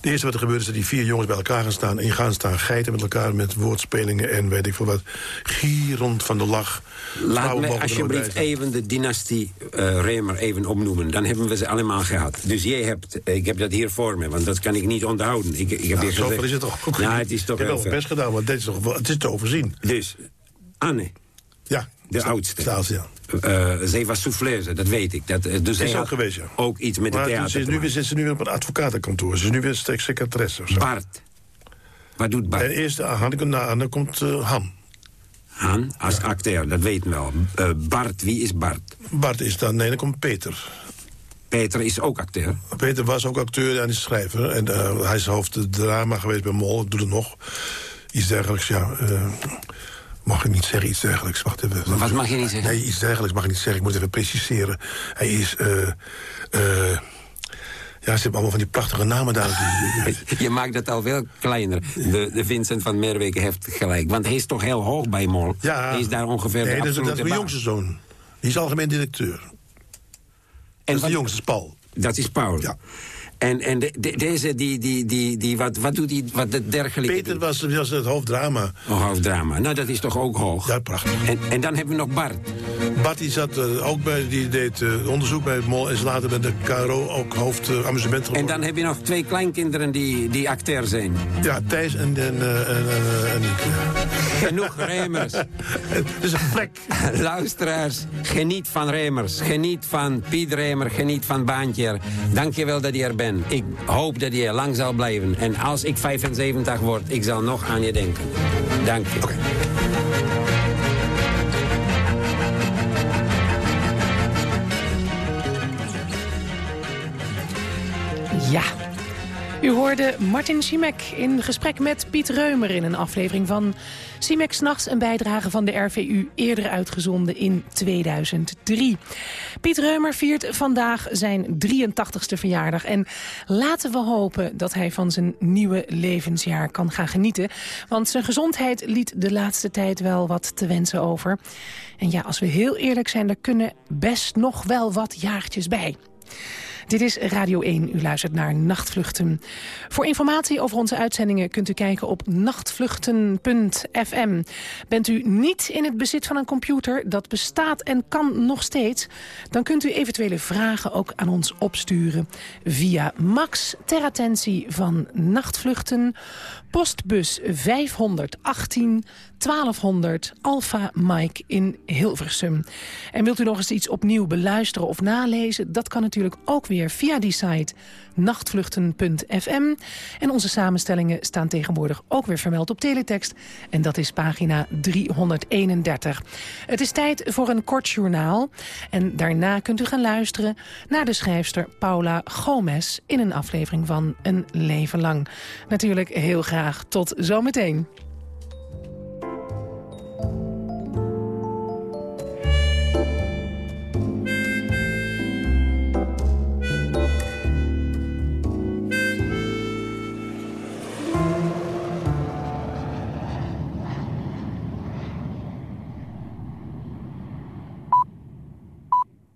Het eerste wat er gebeurt is dat die vier jongens bij elkaar gaan staan... en die gaan staan geiten met elkaar met woordspelingen en weet ik veel wat. Gierend van de lach. Laat me alsjeblieft even de dynastie eh Remer even opnoemen. Dan hebben we ze allemaal gehad. Dus jij hebt, eh, ik heb dat hier voor me, want dat kan ik niet onthouden. Ik, ik heb Nou, zoveel gezegd- is het toch ook Nou, het is toch Ik heb wel best gedaan, want dit is toch, het is te overzien. Dus, Anne, Ja. de oudste. ze, ja. Eh, zij was souffleuse, dat weet ik. Dat, eh, dus zij ook geweest, ja. Ook iets met Maar het theater ze is, nu, zit ze nu weer op een advocatenkantoor. Ze is nu weer secretaresse of zo. Bart. Wat doet Bart? En eerst ah, Han, na, en dan komt eh, Han. Han, als acteur, dat weten we wel. Eh, Bart, wie is Bart? Bart is dan, nee, dan komt Peter. Peter is ook acteur. Peter was ook acteur en is schrijver. En eh, hij is hoofd drama geweest bij Mol, doet het nog. Iets dergelijks, ja. Mag ik niet zeggen, iets dergelijks. Wacht even. Wat mag je niet zeggen? Nee, iets dergelijks mag ik niet zeggen. Ik moet even preciseren. Hij is... eh, eh, ja, ze hebben allemaal van die prachtige namen daar. Je maakt dat al veel kleiner. De, de Vincent van Merweke heeft gelijk. Want hij is toch heel hoog bij Mol. Ja, Hij is daar ongeveer nee, de dat, is- dat is mijn jongste zoon. Die is algemeen directeur. Dat En is de jongste, is Paul. Dat is Paul. Ja. En, en de, de- deze, die, die, die, die, wat, wat doet hij, wat de dergelijke Peter doet? was, was het hoofddrama. Oh, hoofddrama. Nou, dat is toch ook hoog? Ja, prachtig. En, en dan hebben we nog Bart. Bart die zat eh, ook bij, die deed eh, onderzoek bij het Mol. En is later bij de KRO ook hoofd eh, amusement geworden. En dan heb je nog twee kleinkinderen die, die acteur zijn. Ja, Thijs en, en, en. Genoeg Remers. Het is een plek. Luisteraars, geniet van Remers. Geniet van Piet Remer, geniet van Baantje. Dank je wel dat je er bent. Ik hoop dat je lang zal blijven. En als ik 75 word, ik zal nog aan je denken. Dank je. Ja. U hoorde Martin Schimek in gesprek met Piet Reumer... in een aflevering van Schimek S'nachts, een bijdrage van de RVU... eerder uitgezonden in 2003. Piet Reumer viert vandaag zijn 83ste verjaardag. En laten we hopen dat hij van zijn nieuwe levensjaar kan gaan genieten. Want zijn gezondheid liet de laatste tijd wel wat te wensen over. En ja, als we heel eerlijk zijn, er kunnen best nog wel wat jaartjes bij. Dit is Radio 1. U luistert naar Nachtvluchten. Voor informatie over onze uitzendingen kunt u kijken op nachtvluchten.fm. Bent u niet in het bezit van een computer, dat bestaat en kan nog steeds... dan kunt u eventuele vragen ook aan ons opsturen via Max ter attentie van Nachtvluchten... postbus 518 1200 Alpha Mike in Hilversum. En wilt u nog eens iets opnieuw beluisteren of nalezen? Dat kan natuurlijk ook weer via die site nachtvluchten.fm. En onze samenstellingen staan tegenwoordig ook weer vermeld op teletext. En dat is pagina 331. Het is tijd voor een kort journaal. En daarna kunt u gaan luisteren naar de schrijfster Paula Gomez... in een aflevering van Een Leven Lang. Natuurlijk heel graag tot zometeen.